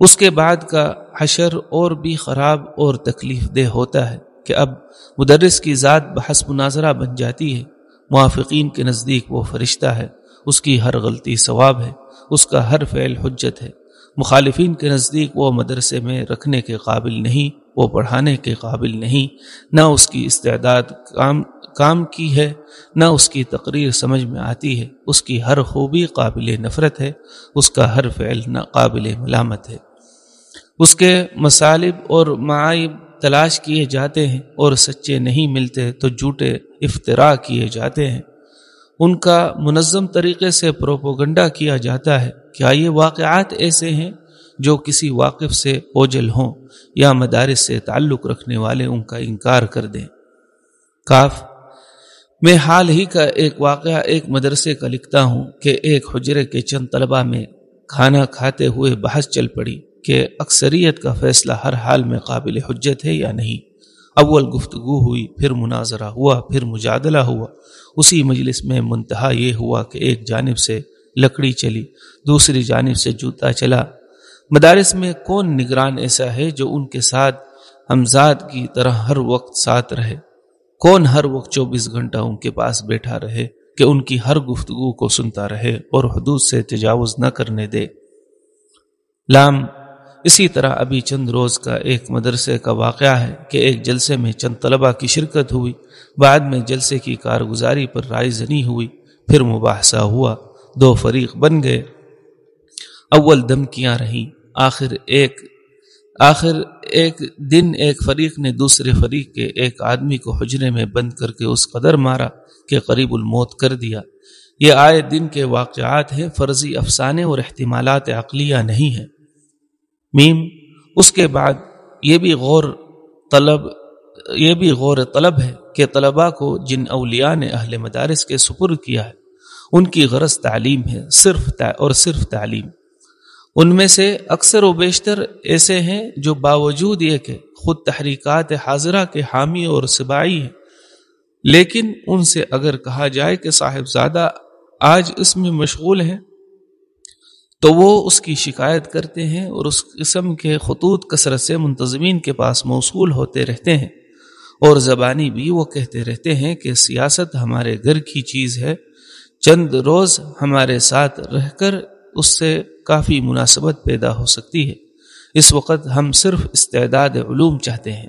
اس کے بعد کا حشر اور بھی خراب اور تکلیف دہ ہوتا ہے کہ اب مدرس کی ذات بحث مناظرہ بن جاتی ہے۔ موافقین کے نزدیک وہ فرشتہ ہے، اس کی ہر غلطی ثواب ہے، اس کا ہر فعل حجت ہے۔ مخالفین کے نزدیک وہ مدرسے میں رکھنے کے قابل نہیں۔ وہ پڑھانے کے قابل نہیں۔ نہ اس کی استعداد کام کام کی ہے، نہ اس کی تقریر سمجھ میں آتی ہے۔ اس کی ہر خوبی قابل نفرت ہے، اس کا ہر فعل نہ قابل ملامت ہے۔ اس کے مصالب اور معائب تلاش کیے جاتے ہیں اور سچے نہیں ملتے تو جھوٹے افطرا کیے جاتے ہیں۔ ان کا منظم طریقے سے پروپوگنڈا کیا جاتا ہے۔ کیا یہ واقعات ایسے ہیں؟ جو کسی واقف سے اوجل ہوں یا مدارس سے تعلق رکھنے والے ان کا انکار کر دیں۔ کاف، میں حال ہی کا ایک واقعہ ایک مدرسے کا لکھتا ہوں کہ ایک حجرے کے چند طلبہ میں کھانا کھاتے ہوئے بحث چل پڑی کہ اکثریت کا فیصلہ ہر حال میں قابل حجت ہے یا نہیں۔ اول گفتگو ہوئی، پھر مناظرہ ہوا، پھر مجادلہ ہوا۔ اسی مجلس میں منتہا یہ ہوا کہ ایک جانب سے لکڑی چلی، دوسری جانب سے جوتا چلا۔ مدارس میں کون نگران ایسا ہے جو ان کے ساتھ ہمزاد کی طرح ہر وقت ساتھ رہے؟ کون ہر وقت چوبیس گھنٹہ ان کے پاس بیٹھا رہے کہ ان کی ہر گفتگو کو سنتا رہے اور حدود سے تجاوز نہ کرنے دے؟ لام، اسی طرح ابھی چند روز کا ایک مدرسے کا واقعہ ہے کہ ایک جلسے میں چند طلبہ کی شرکت ہوئی، بعد میں جلسے کی کارگزاری پر رائے زنی ہوئی، پھر مباحثہ ہوا، دو فریق بن گئے۔ اول دھمکیاں رہیں۔ آخر ایک آخر ایک دن ایک فریق نے دوسرے فریق کے ایک آدمی کو حجرے میں بند کر کے اس قدر مارا کہ قریب الموت کر دیا۔ یہ آئے دن کے واقعات ہیں، فرضی افسانے اور احتمالات عقلیہ نہیں ہیں۔ میم، اس کے بعد یہ بھی غور طلب، یہ بھی غور طلب ہے کہ طلباء کو جن اولیاء نے اہل مدارس کے سپر کیا ہے، ان کی غرض تعلیم ہے، صرف اور صرف تعلیم۔ ان میں سے اکثر و بیشتر ایسے ہیں جو باوجود یہ کہ خود تحریکات حاضرہ کے حامی اور سبائی ہیں۔ لیکن ان سے اگر کہا جائے کہ صاحب زادہ آج اس میں مشغول ہیں، تو وہ اس کی شکایت کرتے ہیں اور اس قسم کے خطوط کثرت سے منتظمین کے پاس موصول ہوتے رہتے ہیں۔ اور زبانی بھی وہ کہتے رہتے ہیں کہ سیاست ہمارے گھر کی چیز ہے، چند روز ہمارے ساتھ رہ کر اس سے کافی مناسبت پیدا ہو سکتی ہے۔ اس وقت ہم صرف استعداد علوم چاہتے ہیں۔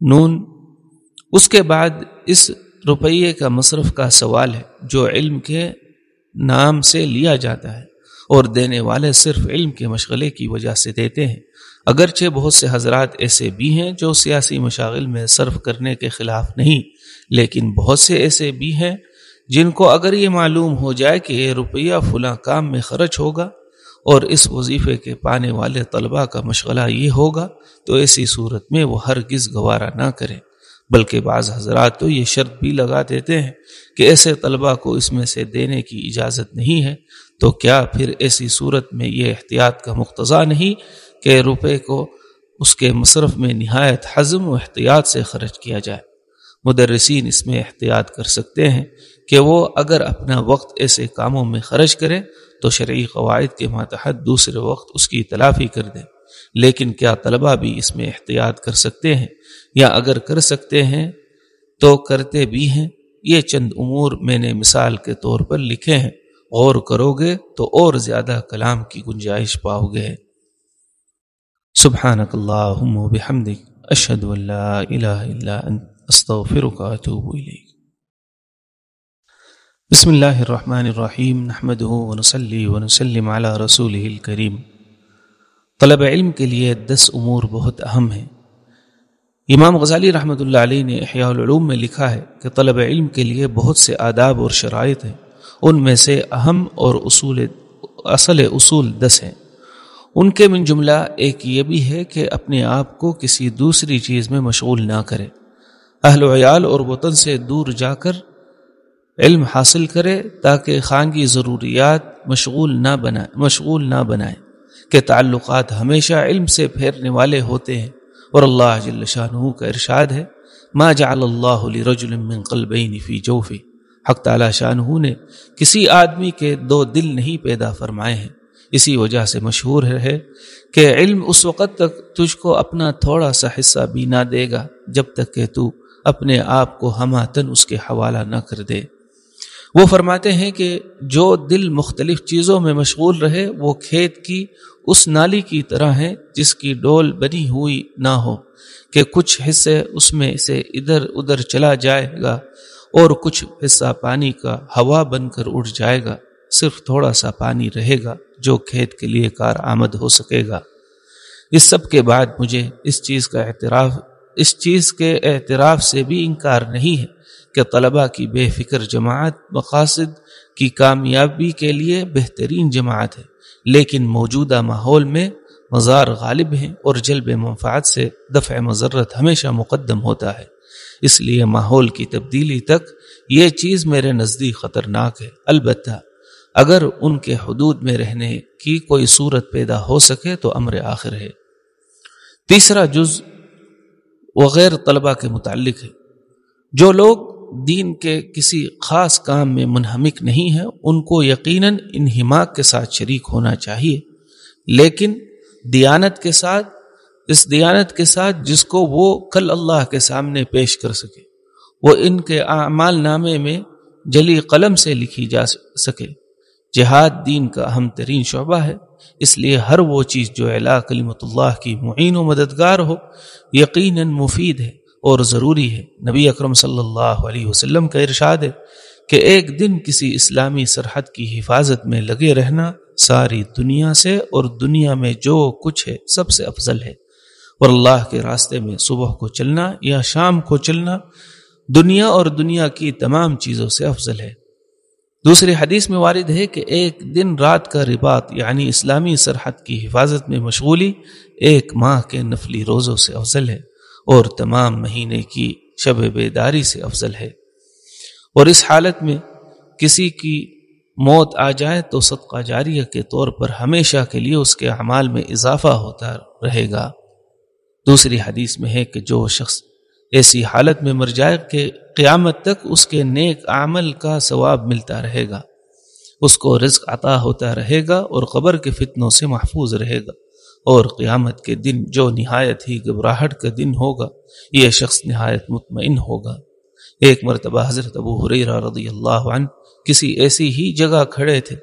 نون، اس کے بعد اس روپیے کا مصرف کا سوال ہے جو علم کے نام سے لیا جاتا ہے اور دینے والے صرف علم کے مشغلے کی وجہ سے دیتے ہیں۔ اگرچہ بہت سے حضرات ایسے بھی ہیں جو سیاسی مشاغل میں صرف کرنے کے خلاف نہیں، لیکن بہت سے ایسے بھی ہیں جن کو اگر یہ معلوم ہو جائے کہ یہ روپیہ فلاں کام میں خرچ ہوگا اور اس وظیفے کے پانے والے طلباء کا مشغلہ یہ ہوگا، تو ایسی صورت میں وہ ہرگز گوارا نہ کریں۔ بلکہ بعض حضرات تو یہ شرط بھی لگا دیتے ہیں کہ ایسے طلباء کو اس میں سے دینے کی اجازت نہیں ہے۔ تو کیا پھر ایسی صورت میں یہ احتیاط کا مقتضا نہیں کہ روپے کو اس کے مصرف میں نہایت حزم و احتیاط سے خرچ کیا جائے؟ مدرسین اس میں احتیاط کر سکتے ہیں۔ کہ وہ اگر اپنا وقت ایسے کاموں میں خرچ کرے تو شرعی قواعد کے ماتحت دوسرے وقت اس کی تلافی کر دیں لیکن کیا طلبہ بھی اس میں احتیاط کر سکتے ہیں؟ یا اگر کر سکتے ہیں، تو کرتے بھی ہیں۔ یہ چند امور میں نے مثال کے طور پر لکھے ہیں۔ غور کرو گے تو اور زیادہ کلام کی گنجائش پاؤ گے۔ سبحانک اللہم و بحمدک، اشہد ان لا الہ الا انت، استغفرک و اتوب الیک۔ بسم اللہ الرحمن الرحیم نحمده و نصلی و نسلم علی رسوله الكریم طلب علم کے لیے دس امور بہت اہم ہیں۔ امام غزالی رحمۃ اللہ علیہ نے احیاء العلوم میں لکھا ہے کہ طلب علم کے لیے بہت سے آداب اور شرائط ہیں۔ ان میں سے اہم اور اصول، اصل اصول دس ہیں۔ ان کے من جملہ ایک یہ بھی ہے کہ اپنے آپ کو کسی دوسری چیز میں مشغول نہ کرے اہل و عیال اور وطن سے دور جا کر علم حاصل کرے تاکہ خانگی ضروریات مشغول نہ بنائے مشغول نہ بنائے، کہ تعلقات ہمیشہ علم سے پھیرنے والے ہوتے ہیں۔ اور اللہ جل شاہ کا ارشاد ہے، ما جعل اللہ لرجل من قلبین فی جوفی حق تعالی شاہ نے کسی آدمی کے دو دل نہیں پیدا فرمائے ہیں۔ اسی وجہ سے مشہور ہے کہ علم اس وقت تک تجھ کو اپنا تھوڑا سا حصہ بھی نہ دے گا، جب تک کہ تو اپنے آپ کو ہماتن اس کے حوالہ نہ کر دے۔ وہ فرماتے ہیں کہ جو دل مختلف چیزوں میں مشغول رہے، وہ کھیت کی اس نالی کی طرح ہے جس کی ڈول بنی ہوئی نہ ہو، کہ کچھ حصے اس میں سے ادھر ادھر چلا جائے گا اور کچھ حصہ پانی کا ہوا بن کر اڑ جائے گا۔ صرف تھوڑا سا پانی رہے گا جو کھیت کے لیے کار آمد ہو سکے گا۔ اس سب کے بعد مجھے اس چیز کا اعتراف، اس چیز کے اعتراف سے بھی انکار نہیں ہے۔ کہ طلبہ کی بے فکر جماعت مقاصد کی کامیابی کے لیے بہترین جماعت ہے، لیکن موجودہ ماحول میں مزار غالب ہیں اور جلب منفعت سے دفع مذرت ہمیشہ مقدم ہوتا ہے۔ اس لیے ماحول کی تبدیلی تک یہ چیز میرے نزدیک خطرناک ہے۔ البتہ اگر ان کے حدود میں رہنے کی کوئی صورت پیدا ہو سکے تو امر آخر ہے۔ تیسرا جز وغیر طلبہ کے متعلق ہے۔ جو لوگ دین کے کسی خاص کام میں منہمک نہیں ہیں ان کو یقیناً انہماک کے ساتھ شریک ہونا چاہیے۔ لیکن دیانت کے ساتھ، اس دیانت کے ساتھ جس کو وہ کل اللہ کے سامنے پیش کر سکے، وہ ان کے اعمال نامے میں جلی قلم سے لکھی جا سکے۔ جہاد دین کا اہم ترین شعبہ ہے، اس لیے ہر وہ چیز جو اعلیٰ کلیمت اللہ کی معین و مددگار ہو، یقیناً مفید ہے۔ اور ضروری ہے۔ نبی اکرم صلی اللہ علیہ وسلم کا ارشاد ہے کہ ایک دن کسی اسلامی سرحد کی حفاظت میں لگے رہنا ساری دنیا سے اور دنیا میں جو کچھ ہے سب سے افضل ہے۔ اور اللہ کے راستے میں صبح کو چلنا یا شام کو چلنا دنیا اور دنیا کی تمام چیزوں سے افضل ہے۔ دوسری حدیث میں وارد ہے کہ ایک دن رات کا رباط یعنی اسلامی سرحد کی حفاظت میں مشغولی ایک ماہ کے نفلی روزوں سے افضل ہے۔ اور تمام مہینے کی شب بیداری سے افضل ہے۔ اور اس حالت میں کسی کی موت آ جائے تو صدقہ جاریہ کے طور پر ہمیشہ کے لیے اس کے اعمال میں اضافہ ہوتا رہے گا۔ دوسری حدیث میں ہے کہ جو شخص ایسی حالت میں مر جائے کہ قیامت تک اس کے نیک عمل کا ثواب ملتا رہے گا، اس کو رزق عطا ہوتا رہے گا اور قبر کے فتنوں سے محفوظ رہے گا۔ اور قیامت کے دن جو نہایت ہی گھبراہٹ کا دن ہوگا، یہ شخص نہایت مطمئن ہوگا۔ ایک مرتبہ حضرت ابو حریرہ رضی اللہ عنہ کسی ایسی ہی جگہ کھڑے تھے۔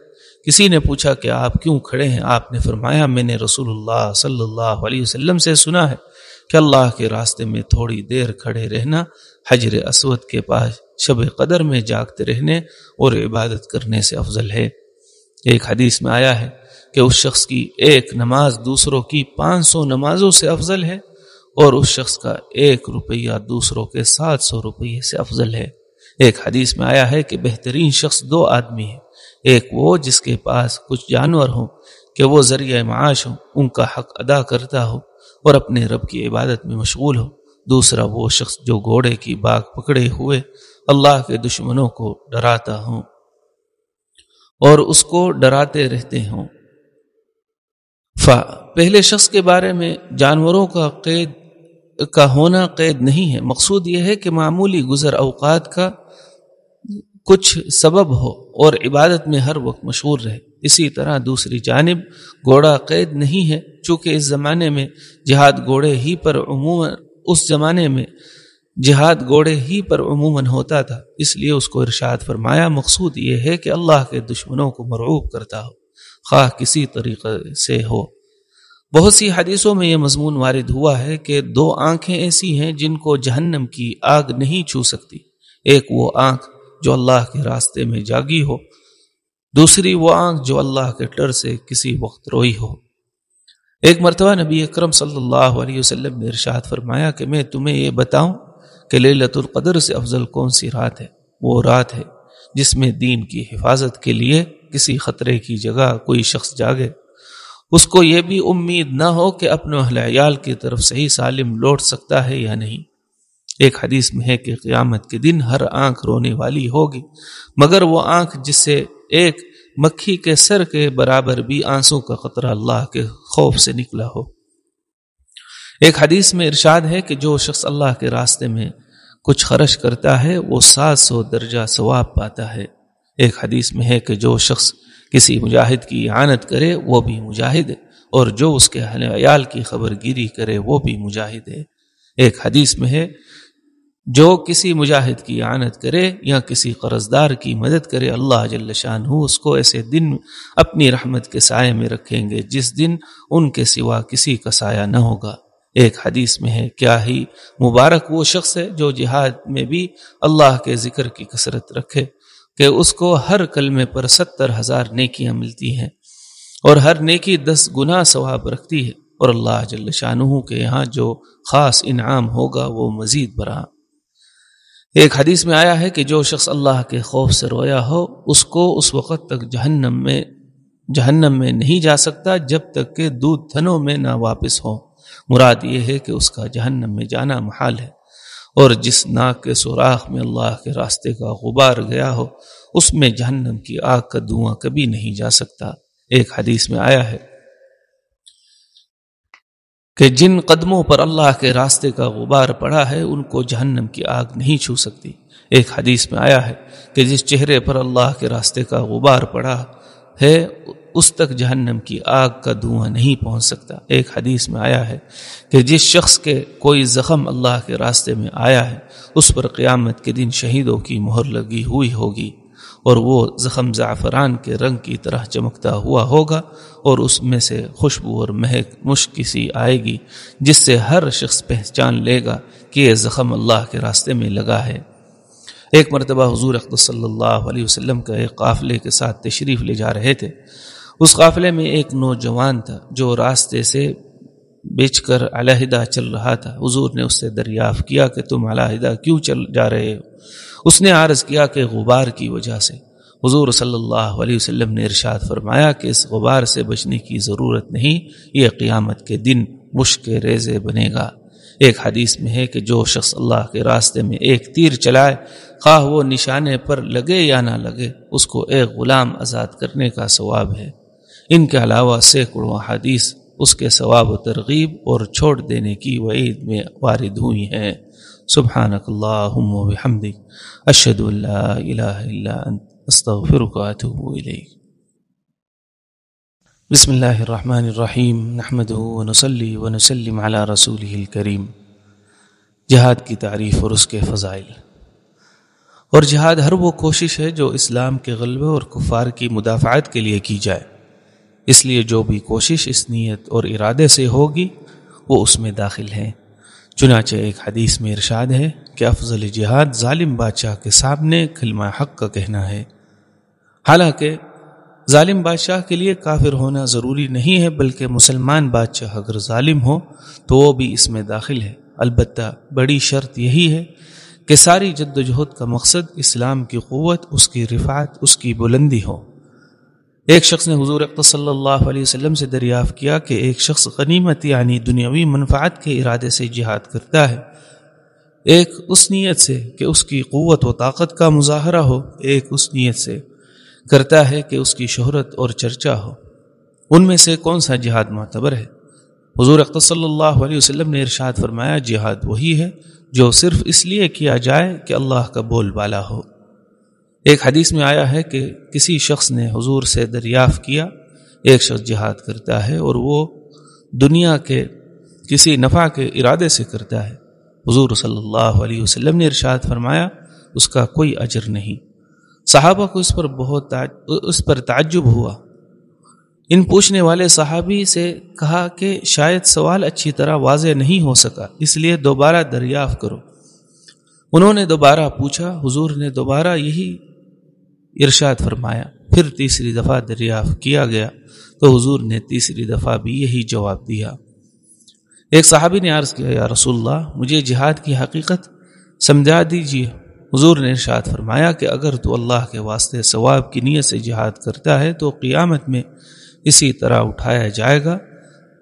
کسی نے پوچھا کہ آپ کیوں کھڑے ہیں؟ آپ نے فرمایا، میں نے رسول اللہ صلی اللہ علیہ وسلم سے سنا ہے کہ اللہ کے راستے میں تھوڑی دیر کھڑے رہنا، حجر اسود کے پاس شب قدر میں جاگتے رہنے اور عبادت کرنے سے افضل ہے۔ ایک حدیث میں آیا ہے کہ اس شخص کی ایک نماز دوسروں کی پانچ سو نمازوں سے افضل ہے اور اس شخص کا ایک روپیہ دوسروں کے سات سو روپیے سے افضل ہے۔ ایک حدیث میں آیا ہے کہ بہترین شخص دو آدمی ہیں۔ ایک وہ جس کے پاس کچھ جانور ہوں کہ وہ ذریعہ معاش ہوں، ان کا حق ادا کرتا ہو اور اپنے رب کی عبادت میں مشغول ہو۔ دوسرا وہ شخص جو گھوڑے کی باغ پکڑے ہوئے اللہ کے دشمنوں کو ڈراتا ہوں اور اس کو ڈراتے رہتے ہوں۔ فا، پہلے شخص کے بارے میں جانوروں کا قید، کا ہونا قید نہیں ہے۔ مقصود یہ ہے کہ معمولی گزر اوقات کا کچھ سبب ہو اور عبادت میں ہر وقت مشہور رہے۔ اسی طرح دوسری جانب، گھوڑا قید نہیں ہے۔ چونکہ اس زمانے میں جہاد گھوڑے ہی پر عموماً، اس زمانے میں جہاد گھوڑے ہی پر عموماً ہوتا تھا۔ اس لیے اس کو ارشاد فرمایا، مقصود یہ ہے کہ اللہ کے دشمنوں کو مرعوب کرتا ہو۔ خواہ کسی طریقے سے ہو۔ بہت سی حدیثوں میں یہ مضمون وارد ہوا ہے کہ دو آنکھیں ایسی ہیں جن کو جہنم کی آگ نہیں چھو سکتی۔ ایک وہ آنکھ جو اللہ کے راستے میں جاگی ہو، دوسری وہ آنکھ جو اللہ کے ڈر سے کسی وقت روئی ہو۔ ایک مرتبہ نبی اکرم صلی اللہ علیہ وسلم نے ارشاد فرمایا کہ میں تمہیں یہ بتاؤں کہ لیلت القدر سے افضل کون سی رات ہے؟ وہ رات ہے جس میں دین کی حفاظت کے لیے کسی خطرے کی جگہ کوئی شخص جاگے، اس کو یہ بھی امید نہ ہو کہ اپنے اہل عیال کی طرف صحیح سالم لوٹ سکتا ہے یا نہیں۔ ایک حدیث میں ہے کہ قیامت کے دن ہر آنکھ رونے والی ہوگی، مگر وہ آنکھ جس سے ایک مکھی کے سر کے برابر بھی آنسوں کا خطرہ اللہ کے خوف سے نکلا ہو۔ ایک حدیث میں ارشاد ہے کہ جو شخص اللہ کے راستے میں کچھ خرچ کرتا ہے، وہ سات سو درجہ ثواب پاتا ہے۔ ایک حدیث میں ہے کہ جو شخص کسی مجاہد کی اعانت کرے وہ بھی مجاہد ہے، اور جو اس کے اہل عیال کی خبر گیری کرے وہ بھی مجاہد ہے۔ ایک حدیث میں ہے، جو کسی مجاہد کی عانت کرے یا کسی قرض دار کی مدد کرے، اللہ جل شان ہو اس کو ایسے دن اپنی رحمت کے سائے میں رکھیں گے جس دن ان کے سوا کسی کا سایہ نہ ہوگا۔ ایک حدیث میں ہے، کیا ہی مبارک وہ شخص ہے جو جہاد میں بھی اللہ کے ذکر کی کثرت رکھے۔ کہ اس کو ہر کلمے پر ستر ہزار نیکیاں ملتی ہیں اور ہر نیکی دس گنا ثواب رکھتی ہے اور اللہ جل شاہ کے یہاں جو خاص انعام ہوگا وہ مزید برآں ایک حدیث میں آیا ہے کہ جو شخص اللہ کے خوف سے رویا ہو، اس کو اس وقت تک جہنم میں جہنم میں نہیں جا سکتا جب تک کہ دودھ تھنوں میں نہ واپس ہو۔ مراد یہ ہے کہ اس کا جہنم میں جانا محال ہے۔ اور جس ناک کے سوراخ میں اللہ کے راستے کا غبار گیا ہو، اس میں جہنم کی آگ کا دھواں کبھی نہیں جا سکتا۔ ایک حدیث میں آیا ہے کہ جن قدموں پر اللہ کے راستے کا غبار پڑا ہے، ان کو جہنم کی آگ نہیں چھو سکتی۔ ایک حدیث میں آیا ہے کہ جس چہرے پر اللہ کے راستے کا غبار پڑا ہے، اس تک جہنم کی آگ کا دھواں نہیں پہنچ سکتا۔ ایک حدیث میں آیا ہے کہ جس شخص کے کوئی زخم اللہ کے راستے میں آیا ہے، اس پر قیامت کے دن شہیدوں کی مہر لگی ہوئی ہوگی اور وہ زخم زعفران کے رنگ کی طرح چمکتا ہوا ہوگا اور اس میں سے خوشبو اور مہک مشک کسی آئے گی، جس سے ہر شخص پہچان لے گا کہ یہ زخم اللہ کے راستے میں لگا ہے۔ ایک مرتبہ حضور اخت صلی اللہ علیہ وسلم کا ایک قافلے کے ساتھ تشریف لے جا رہے تھے۔ اس قافلے میں ایک نوجوان تھا جو راستے سے بیچ کر علیحدہ چل رہا تھا۔ حضور نے اس سے دریافت کیا کہ تم علیحدہ کیوں چل جا رہے ہو؟ اس نے عرض کیا کہ غبار کی وجہ سے۔ حضور صلی اللہ علیہ وسلم نے ارشاد فرمایا کہ اس غبار سے بچنے کی ضرورت نہیں، یہ قیامت کے دن مشک ریزے بنے گا۔ ایک حدیث میں ہے کہ جو شخص اللہ کے راستے میں ایک تیر چلائے، خواہ وہ نشانے پر لگے یا نہ لگے، اس کو ایک غلام آزاد کرنے کا ثواب ہے۔ ان کے علاوہ سینکڑوں حدیث اس کے ثواب و ترغیب اور چھوڑ دینے کی وعید میں وارد ہوئی ہیں۔ سبحانک اللہم و بحمدک، اشہد اللہ الہ الا انت، استغفرک و اتوب الیک۔ بسم اللہ الرحمن الرحیم نحمد و نصلی و نسلم علی رسوله الكریم جہاد کی تعریف اور اس کے فضائل۔ اور جہاد ہر وہ کوشش ہے جو اسلام کے غلبے اور کفار کی مدافعت کے لیے کی جائے۔ اس لیے جو بھی کوشش اس نیت اور ارادے سے ہوگی، وہ اس میں داخل ہے۔ چنانچہ ایک حدیث میں ارشاد ہے کہ افضل جہاد ظالم بادشاہ کے سامنے کلمہ حق کا کہنا ہے۔ حالانکہ ظالم بادشاہ کے لیے کافر ہونا ضروری نہیں ہے، بلکہ مسلمان بادشاہ اگر ظالم ہو تو وہ بھی اس میں داخل ہے۔ البتہ بڑی شرط یہی ہے کہ ساری جد و جہد کا مقصد اسلام کی قوت، اس کی رفعت، اس کی بلندی ہو۔ ایک شخص نے حضور صلی اللہ علیہ وسلم سے دریافت کیا کہ ایک شخص غنیمت یعنی دنیاوی منفعت کے ارادے سے جہاد کرتا ہے۔ ایک اس نیت سے کہ اس کی قوت و طاقت کا مظاہرہ ہو، ایک اس نیت سے کرتا ہے کہ اس کی شہرت اور چرچا ہو۔ ان میں سے کون سا جہاد معتبر ہے؟ حضور اخت صلی اللہ علیہ وسلم نے ارشاد فرمایا، جہاد وہی ہے جو صرف اس لیے کیا جائے کہ اللہ کا بول بالا ہو۔ ایک حدیث میں آیا ہے کہ کسی شخص نے حضور سے دریافت کیا، ایک شخص جہاد کرتا ہے اور وہ دنیا کے کسی نفع کے ارادے سے کرتا ہے۔ حضور صلی اللہ علیہ وسلم نے ارشاد فرمایا، اس کا کوئی اجر نہیں۔ صحابہ کو اس پر بہت اس پر تعجب ہوا۔ ان پوچھنے والے صحابی سے کہا کہ شاید سوال اچھی طرح واضح نہیں ہو سکا، اس لیے دوبارہ دریافت کرو۔ انہوں نے دوبارہ پوچھا، حضور نے دوبارہ یہی ارشاد فرمایا۔ پھر تیسری دفعہ دریافت کیا گیا، تو حضور نے تیسری دفعہ بھی یہی جواب دیا۔ ایک صحابی نے عرض کیا، یا رسول اللہ، مجھے جہاد کی حقیقت سمجھا دیجیے حضور نے ارشاد فرمایا کہ اگر تو اللہ کے واسطے ثواب کی نیت سے جہاد کرتا ہے تو قیامت میں اسی طرح اٹھایا جائے گا۔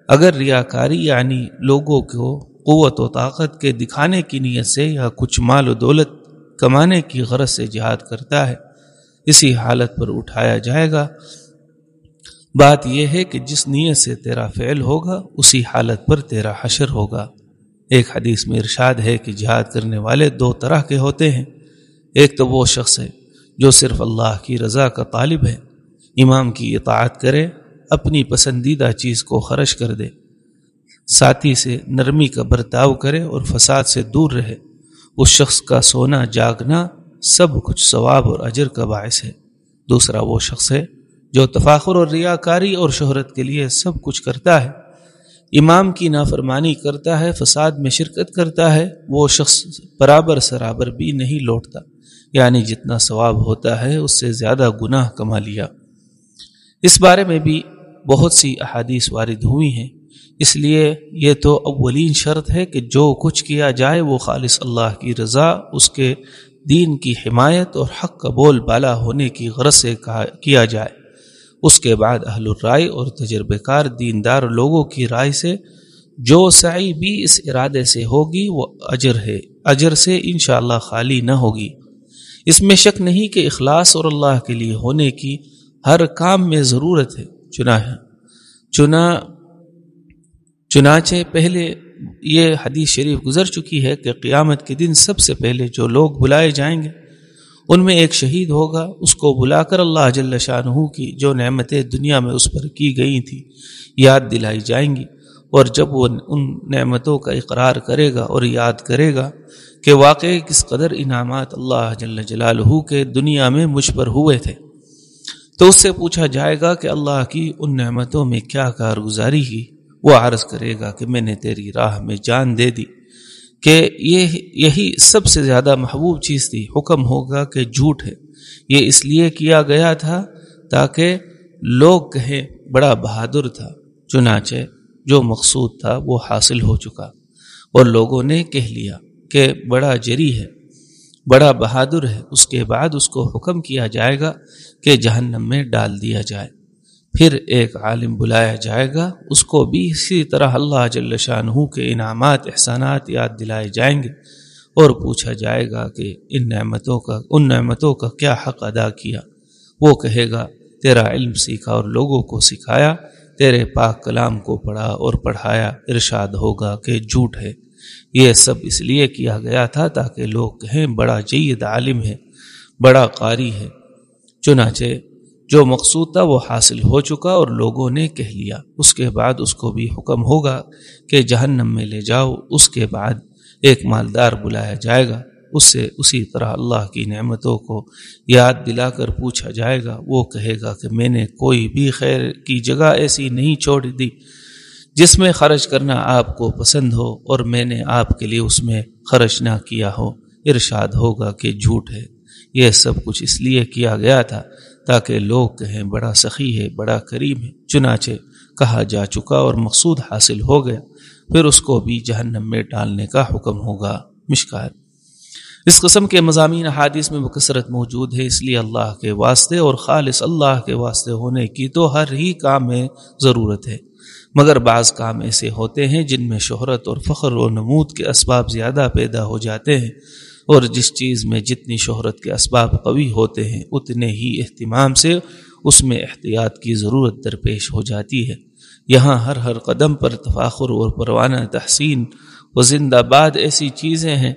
اگر ریاکاری یعنی لوگوں کو قوت و طاقت کے دکھانے کی نیت سے یا کچھ مال و دولت کمانے کی غرض سے جہاد کرتا ہے، اسی حالت پر اٹھایا جائے گا۔ بات یہ ہے کہ جس نیت سے تیرا فعل ہوگا، اسی حالت پر تیرا حشر ہوگا۔ ایک حدیث میں ارشاد ہے کہ جہاد کرنے والے دو طرح کے ہوتے ہیں۔ ایک تو وہ شخص ہے جو صرف اللہ کی رضا کا طالب ہے، امام کی اطاعت کرے، اپنی پسندیدہ چیز کو خرچ کر دے۔ ساتھی سے نرمی کا برتاؤ کرے اور فساد سے دور رہے۔ اس شخص کا سونا، جاگنا سب کچھ ثواب اور اجر کا باعث ہے۔ دوسرا وہ شخص ہے جو تفاخر اور ریاکاری اور شہرت کے لیے سب کچھ کرتا ہے۔ امام کی نافرمانی کرتا ہے، فساد میں شرکت کرتا ہے، وہ شخص برابر سرابر بھی نہیں لوٹتا۔ یعنی جتنا ثواب ہوتا ہے اس سے زیادہ گناہ کما لیا۔ اس بارے میں بھی بہت سی احادیث وارد ہوئی ہیں۔ اس لیے یہ تو اولین شرط ہے کہ جو کچھ کیا جائے وہ خالص اللہ کی رضا، اس کے دین کی حمایت اور حق کا بول بالا ہونے کی غرض سے کیا جائے۔ اس کے بعد اہل الرائے اور تجربہ کار دیندار لوگوں کی رائے سے جو سعی بھی اس ارادے سے ہوگی، وہ اجر ہے۔ اجر سے انشاءاللہ خالی نہ ہوگی۔ اس میں شک نہیں کہ اخلاص اور اللہ کے لیے ہونے کی ہر کام میں ضرورت ہے۔ چنا ہے چنا، چنانچہ پہلے یہ حدیث شریف گزر چکی ہے کہ قیامت کے دن سب سے پہلے جو لوگ بلائے جائیں گے، ان میں ایک شہید ہوگا، اس کو بلا کر اللہ جل شاہ کی جو نعمتیں دنیا میں اس پر کی گئی تھیں یاد دلائی جائیں گی اور جب وہ ان نعمتوں کا اقرار کرے گا اور یاد کرے گا کہ واقع کس قدر انعامات اللہ جل جلالہ کے دنیا میں مجھ پر ہوئے تھے۔ تو اس سے پوچھا جائے گا کہ اللہ کی ان نعمتوں میں کیا کارگزاری کی؟ وہ عرض کرے گا کہ میں نے تیری راہ میں جان دے دی کہ یہ یہی سب سے زیادہ محبوب چیز تھی۔ حکم ہوگا کہ جھوٹ ہے۔ یہ اس لیے کیا گیا تھا تاکہ لوگ کہیں بڑا بہادر تھا۔ چنانچہ جو مقصود تھا وہ حاصل ہو چکا اور لوگوں نے کہہ لیا۔ کہ بڑا جری ہے، بڑا بہادر ہے، اس کے بعد اس کو حکم کیا جائے گا کہ جہنم میں ڈال دیا جائے۔ پھر ایک عالم بلایا جائے گا، اس کو بھی اسی طرح اللہ جل شاہ کے انعامات، احسانات یاد دلائے جائیں گے۔ اور پوچھا جائے گا کہ ان نعمتوں کا، ان نعمتوں کا کیا حق ادا کیا؟ وہ کہے گا، تیرا علم سیکھا اور لوگوں کو سکھایا، تیرے پاک کلام کو پڑھا اور پڑھایا، ارشاد ہوگا کہ جھوٹ ہے۔ یہ سب اس لیے کیا گیا تھا تاکہ لوگ کہیں بڑا جید عالم ہے بڑا قاری ہے چنانچہ جو مقصود تھا وہ حاصل ہو چکا اور لوگوں نے کہہ لیا۔ اس کے بعد اس کو بھی حکم ہوگا کہ جہنم میں لے جاؤ، اس کے بعد ایک مالدار بلایا جائے گا۔ اس سے اسی طرح اللہ کی نعمتوں کو یاد دلا کر پوچھا جائے گا۔ وہ کہے گا کہ میں نے کوئی بھی خیر کی جگہ ایسی نہیں چھوڑ دی۔ جس میں خرچ کرنا آپ کو پسند ہو اور میں نے آپ کے لیے اس میں خرچ نہ کیا ہو، ارشاد ہوگا کہ جھوٹ ہے۔ یہ سب کچھ اس لیے کیا گیا تھا تاکہ لوگ کہیں بڑا سخی ہے، بڑا کریم ہے۔ چنانچہ کہا جا چکا اور مقصود حاصل ہو گیا۔ پھر اس کو بھی جہنم میں ڈالنے کا حکم ہوگا۔ مشکات۔ اس قسم کے مضامین حادث میں بکثرت موجود ہے، اس لیے اللہ کے واسطے اور خالص اللہ کے واسطے ہونے کی تو ہر ہی کام میں ضرورت ہے۔ مگر بعض کام ایسے ہوتے ہیں جن میں شہرت اور فخر و نمود کے اسباب زیادہ پیدا ہو جاتے ہیں اور جس چیز میں جتنی شہرت کے اسباب قوی ہوتے ہیں اتنے ہی اہتمام سے اس میں احتیاط کی ضرورت درپیش ہو جاتی ہے۔ یہاں ہر ہر قدم پر تفاخر اور پروانہ تحسین و زندہ باد ایسی چیزیں ہیں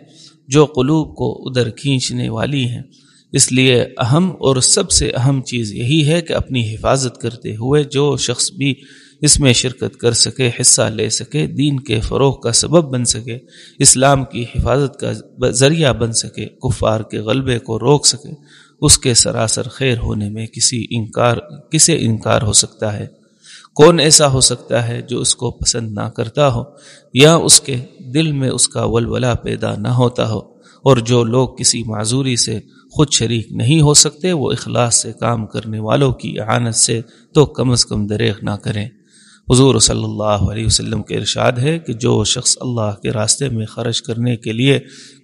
جو قلوب کو ادھر کھینچنے والی ہیں۔ اس لیے اہم اور سب سے اہم چیز یہی ہے کہ اپنی حفاظت کرتے ہوئے جو شخص بھی اس میں شرکت کر سکے، حصہ لے سکے، دین کے فروغ کا سبب بن سکے، اسلام کی حفاظت کا ذریعہ بن سکے، کفار کے غلبے کو روک سکے، اس کے سراسر خیر ہونے میں کسی انکار، کسے انکار ہو سکتا ہے؟ کون ایسا ہو سکتا ہے جو اس کو پسند نہ کرتا ہو یا اس کے دل میں اس کا ولولہ پیدا نہ ہوتا ہو؟ اور جو لوگ کسی معذوری سے خود شریک نہیں ہو سکتے، وہ اخلاص سے کام کرنے والوں کی اعانت سے تو کم از کم دریغ نہ کریں۔ حضور صلی اللہ علیہ وسلم کے ارشاد ہے کہ جو شخص اللہ کے راستے میں خرچ کرنے کے لیے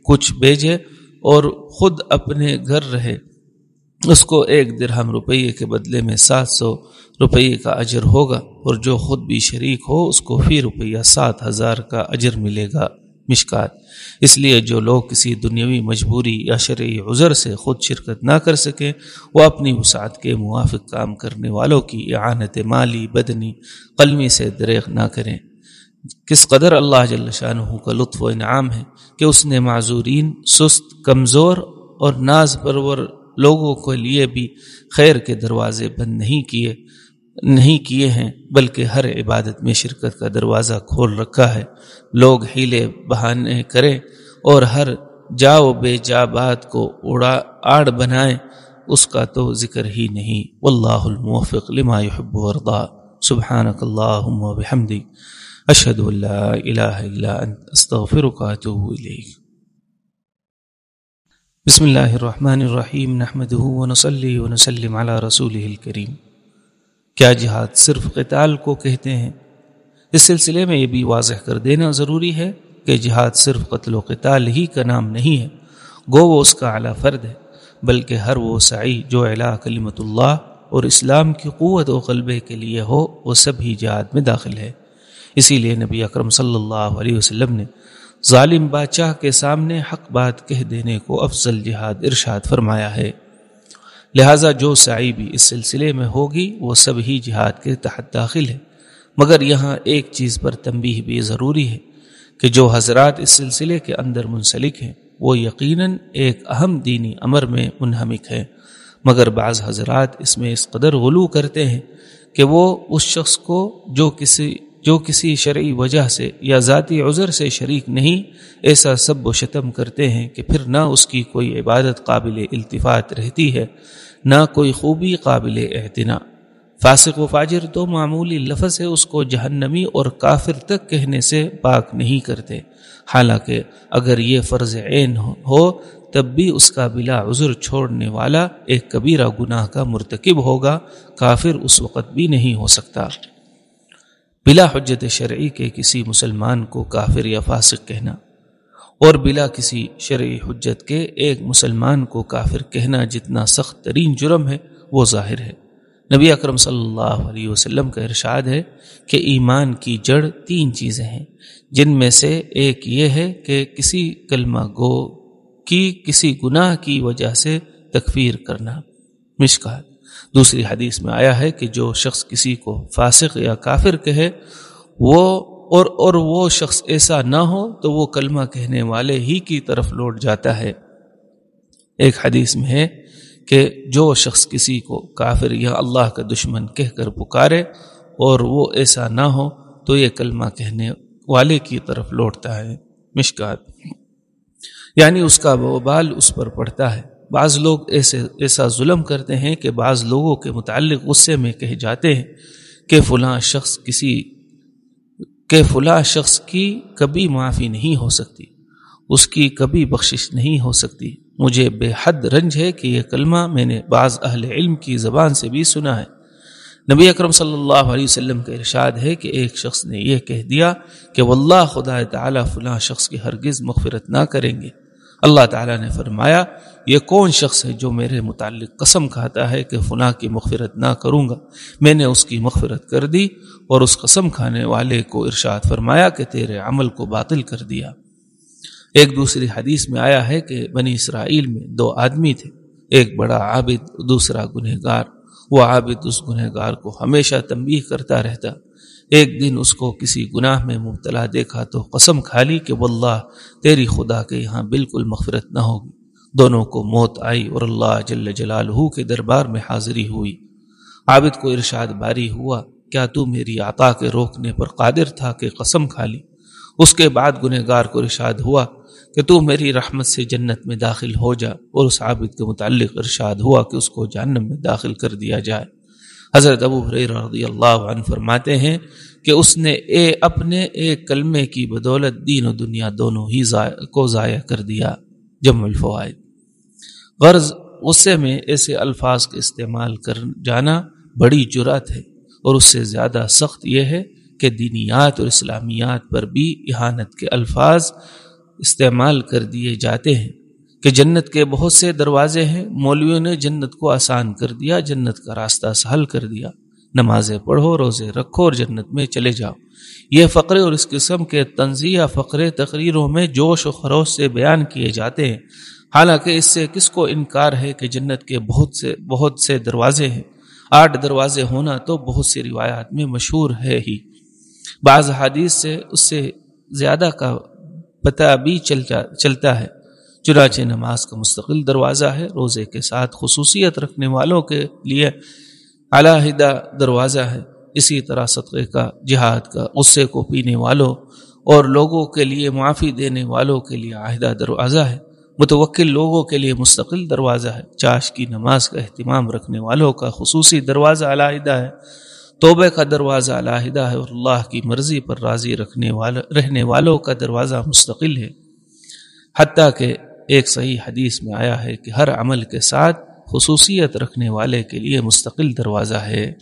کچھ بھیجے اور خود اپنے گھر رہے، اس کو ایک درہم روپیے کے بدلے میں سات سو روپیے کا اجر ہوگا اور جو خود بھی شریک ہو، اس کو فی روپیہ سات ہزار کا اجر ملے گا۔ مشکات۔ اس لیے جو لوگ کسی دنیاوی مجبوری یا شرعی عذر سے خود شرکت نہ کر سکیں، وہ اپنی وسعت کے موافق کام کرنے والوں کی اعانت مالی، بدنی، قلمی سے دریغ نہ کریں۔ کس قدر اللہ جل شاہ کا لطف و انعام ہے کہ اس نے معذورین سست، کمزور اور ناز پرور لوگوں کے لیے بھی خیر کے دروازے بند نہیں کیے۔ نہیں کیے ہیں، بلکہ ہر عبادت میں شرکت کا دروازہ کھول رکھا ہے۔ لوگ ہیلے بہانے کریں اور ہر جاؤ بے جا بات کو اڑا، آڑ بنائیں۔ اس کا تو ذکر ہی نہیں۔ واللہ الموفق لما يحب ورضا سبحانك اللهم وبحمدك اشهد ان لا اله الا انت۔ استغفرك واتوب اليك بسم اللہ الرحمن الرحیم۔ نحمده ونصلي ونسلم على رسوله الكريم کیا جہاد صرف قتال کو کہتے ہیں؟ اس سلسلے میں یہ بھی واضح کر دینا ضروری ہے کہ جہاد صرف قتل و قتال ہی کا نام نہیں ہے۔ گو وہ اس کا اعلیٰ فرد ہے، بلکہ ہر وہ سعی جو اعلیٰ کلیمت اللہ اور اسلام کی قوت و غلبے کے لیے ہو، وہ سبھی جہاد میں داخل ہے۔ اسی لیے نبی اکرم صلی اللہ علیہ وسلم نے ظالم بادشاہ کے سامنے حق بات کہہ دینے کو افضل جہاد ارشاد فرمایا ہے۔ لہٰذا جو سعی بھی اس سلسلے میں ہوگی، وہ سب ہی جہاد کے تحت داخل ہے مگر یہاں ایک چیز پر تنبیہ بھی ضروری ہے کہ جو حضرات اس سلسلے کے اندر منسلک ہیں، وہ یقیناً ایک اہم دینی امر میں منہمک ہے مگر بعض حضرات اس میں اس قدر غلو کرتے ہیں کہ وہ اس شخص کو جو کسی جو کسی شرعی وجہ سے یا ذاتی عذر سے شریک نہیں، ایسا سب و شتم کرتے ہیں کہ پھر نہ اس کی کوئی عبادت قابل التفات رہتی ہے، نہ کوئی خوبی قابل اعتنا۔ فاسق و فاجر تو معمولی لفظ ہے، اس کو جہنمی اور کافر تک کہنے سے پاک نہیں کرتے۔ حالانکہ اگر یہ فرض عین ہو تب بھی اس کا بلا عذر چھوڑنے والا ایک کبیرہ گناہ کا مرتکب ہوگا، کافر اس وقت بھی نہیں ہو سکتا۔ بلا حجت شرعی کے کسی مسلمان کو کافر یا فاسق کہنا اور بلا کسی شرعی حجت کے ایک مسلمان کو کافر کہنا جتنا سخت ترین جرم ہے، وہ ظاہر ہے۔ نبی اکرم صلی اللہ علیہ وسلم کا ارشاد ہے کہ ایمان کی جڑ تین چیزیں ہیں، جن میں سے ایک یہ ہے کہ کسی کلمہ گو کی، کسی گناہ کی وجہ سے تکفیر کرنا۔ مشکات دوسری حدیث میں آیا ہے کہ جو شخص کسی کو فاسق یا کافر کہے، وہ اور اور وہ شخص ایسا نہ ہو تو وہ کلمہ کہنے والے ہی کی طرف لوٹ جاتا ہے۔ ایک حدیث میں ہے کہ جو شخص کسی کو کافر یا اللہ کا دشمن کہہ کر پکارے اور وہ ایسا نہ ہو تو یہ کلمہ کہنے والے کی طرف لوٹتا ہے۔ مشکات یعنی اس کا وبال اس پر پڑتا ہے۔ بعض لوگ ایسے ایسا ظلم کرتے ہیں کہ بعض لوگوں کے متعلق غصے میں کہے جاتے ہیں کہ فلاں شخص کسی کہ فلاں شخص کی کبھی معافی نہیں ہو سکتی، اس کی کبھی بخشش نہیں ہو سکتی۔ مجھے بے حد رنج ہے کہ یہ کلمہ میں نے بعض اہل علم کی زبان سے بھی سنا ہے۔ نبی اکرم صلی اللہ علیہ وسلم کا ارشاد ہے کہ ایک شخص نے یہ کہہ دیا کہ واللہ خدا تعالی فلاں شخص کی ہرگز مغفرت نہ کریں گے۔ اللہ تعالیٰ نے فرمایا یہ کون شخص ہے جو میرے متعلق قسم کھاتا ہے کہ فلاں کی مغفرت نہ کروں گا؟ میں نے اس کی مغفرت کر دی اور اس قسم کھانے والے کو ارشاد فرمایا کہ تیرے عمل کو باطل کر دیا۔ ایک دوسری حدیث میں آیا ہے کہ بنی اسرائیل میں دو آدمی تھے، ایک بڑا عابد، دوسرا گنہ گار وہ عابد اس گنہ گار کو ہمیشہ تنبیہ کرتا رہتا۔ ایک دن اس کو کسی گناہ میں مبتلا دیکھا تو قسم کھا لی کہ واللہ تیری خدا کے یہاں بالکل مغفرت نہ ہوگی۔ دونوں کو موت آئی اور اللہ جل جلالہ کے دربار میں حاضری ہوئی۔ عابد کو ارشاد باری ہوا، کیا تو میری عطا کے روکنے پر قادر تھا کہ قسم کھا لی؟ اس کے بعد گنہ گار کو ارشاد ہوا کہ تو میری رحمت سے جنت میں داخل ہو جا اور اس عابد کے متعلق ارشاد ہوا کہ اس کو جہنم میں داخل کر دیا جائے۔ حضرت ابو رضی اللہ عنہ فرماتے ہیں کہ اس نے اے اپنے ایک کلمے کی بدولت دین و دنیا دونوں ہی کو ضائع کر دیا۔ جم الفوائد۔ غرض غصے میں ایسے الفاظ کا استعمال کر جانا بڑی جرات ہے اور اس سے زیادہ سخت یہ ہے کہ دینیات اور اسلامیات پر بھی احانت کے الفاظ استعمال کر دیے جاتے ہیں کہ جنت کے بہت سے دروازے ہیں، مولویوں نے جنت کو آسان کر دیا، جنت کا راستہ سہل کر دیا۔ نمازیں پڑھو، روزے رکھو اور جنت میں چلے جاؤ۔ یہ فقرے اور اس قسم کے تنزیہ فقرے تقریروں میں جوش و خروش سے بیان کیے جاتے ہیں۔ حالانکہ اس سے کس کو انکار ہے کہ جنت کے بہت سے بہت سے دروازے ہیں؟ آٹھ دروازے ہونا تو بہت سی روایات میں مشہور ہے ہی۔ بعض حادیث سے اس سے زیادہ کا پتہ بھی چلتا ہے۔ چنانچہ نماز کا مستقل دروازہ ہے۔ روزے کے ساتھ خصوصیت رکھنے والوں کے لیے علیحدہ دروازہ ہے۔ اسی طرح صدقے کا، جہاد کا، غصے کو پینے والوں اور لوگوں کے لیے معافی دینے والوں کے لیے عاہدہ دروازہ ہے۔ متوکل لوگوں کے لیے مستقل دروازہ ہے۔ چاش کی نماز کا اہتمام رکھنے والوں کا خصوصی دروازہ علیحدہ ہے۔ توبے کا دروازہ علیحدہ ہے اور اللہ کی مرضی پر راضی رکھنے والا رہنے والوں کا دروازہ مستقل ہے۔ حتیٰ کہ ایک صحیح حدیث میں آیا ہے کہ ہر عمل کے ساتھ خصوصیت رکھنے والے کے لیے مستقل دروازہ ہے۔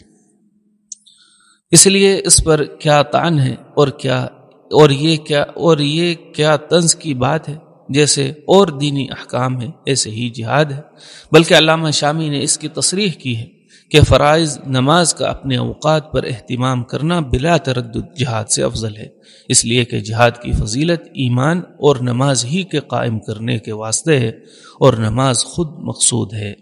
اس لیے اس پر کیا تان ہے اور کیا، اور یہ کیا، اور یہ کیا طنز کی بات ہے؟ جیسے اور دینی احکام ہے ایسے ہی جہاد ہے۔ بلکہ علامہ شامی نے اس کی تصریح کی ہے کہ فرائض نماز کا اپنے اوقات پر اہتمام کرنا بلا تردد جہاد سے افضل ہے۔ اس لیے کہ جہاد کی فضیلت ایمان اور نماز ہی کے قائم کرنے کے واسطے ہے اور نماز خود مقصود ہے۔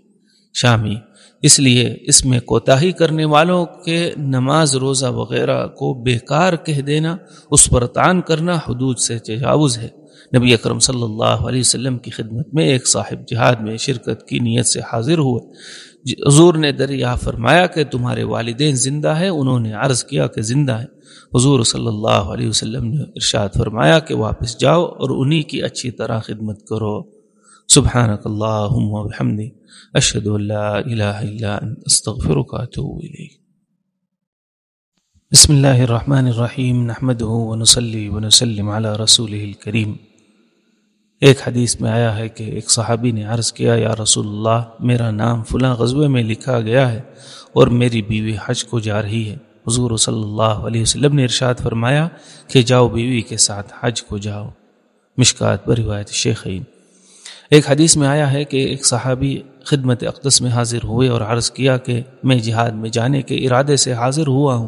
شامی، اس لیے اس میں کوتاہی کرنے والوں کے نماز روزہ وغیرہ کو بیکار کہہ دینا، اس پر تان کرنا حدود سے تجاوز ہے۔ نبی اکرم صلی اللہ علیہ وسلم کی خدمت میں ایک صاحب جہاد میں شرکت کی نیت سے حاضر ہوئے۔ جی، حضور نے دریا فرمایا کہ تمہارے والدین زندہ ہیں، انہوں نے عرض کیا کہ زندہ ہیں۔ حضور صلی اللہ علیہ وسلم نے ارشاد فرمایا کہ واپس جاؤ اور انہی کی اچھی طرح خدمت کرو۔ سبحانک اللہم و بحمدی، اشہد اللہ الہ الا انت، استغفرک اتوب الیک۔ بسم اللہ الرحمن الرحیم نحمده ونصلی ونسلم علی رسوله الكریم ایک حدیث میں آیا ہے کہ ایک صحابی نے عرض کیا، یا رسول اللہ، میرا نام فلاں غزوے میں لکھا گیا ہے اور میری بیوی حج کو جا رہی ہے. حضور صلی اللہ علیہ وسلم نے ارشاد فرمایا کہ جاؤ بیوی کے ساتھ حج کو جاؤ۔ مشکات بروایت شیخین۔ ایک حدیث میں آیا ہے کہ ایک صحابی خدمت اقدس میں حاضر ہوئے اور عرض کیا کہ میں جہاد میں جانے کے ارادے سے حاضر ہوا ہوں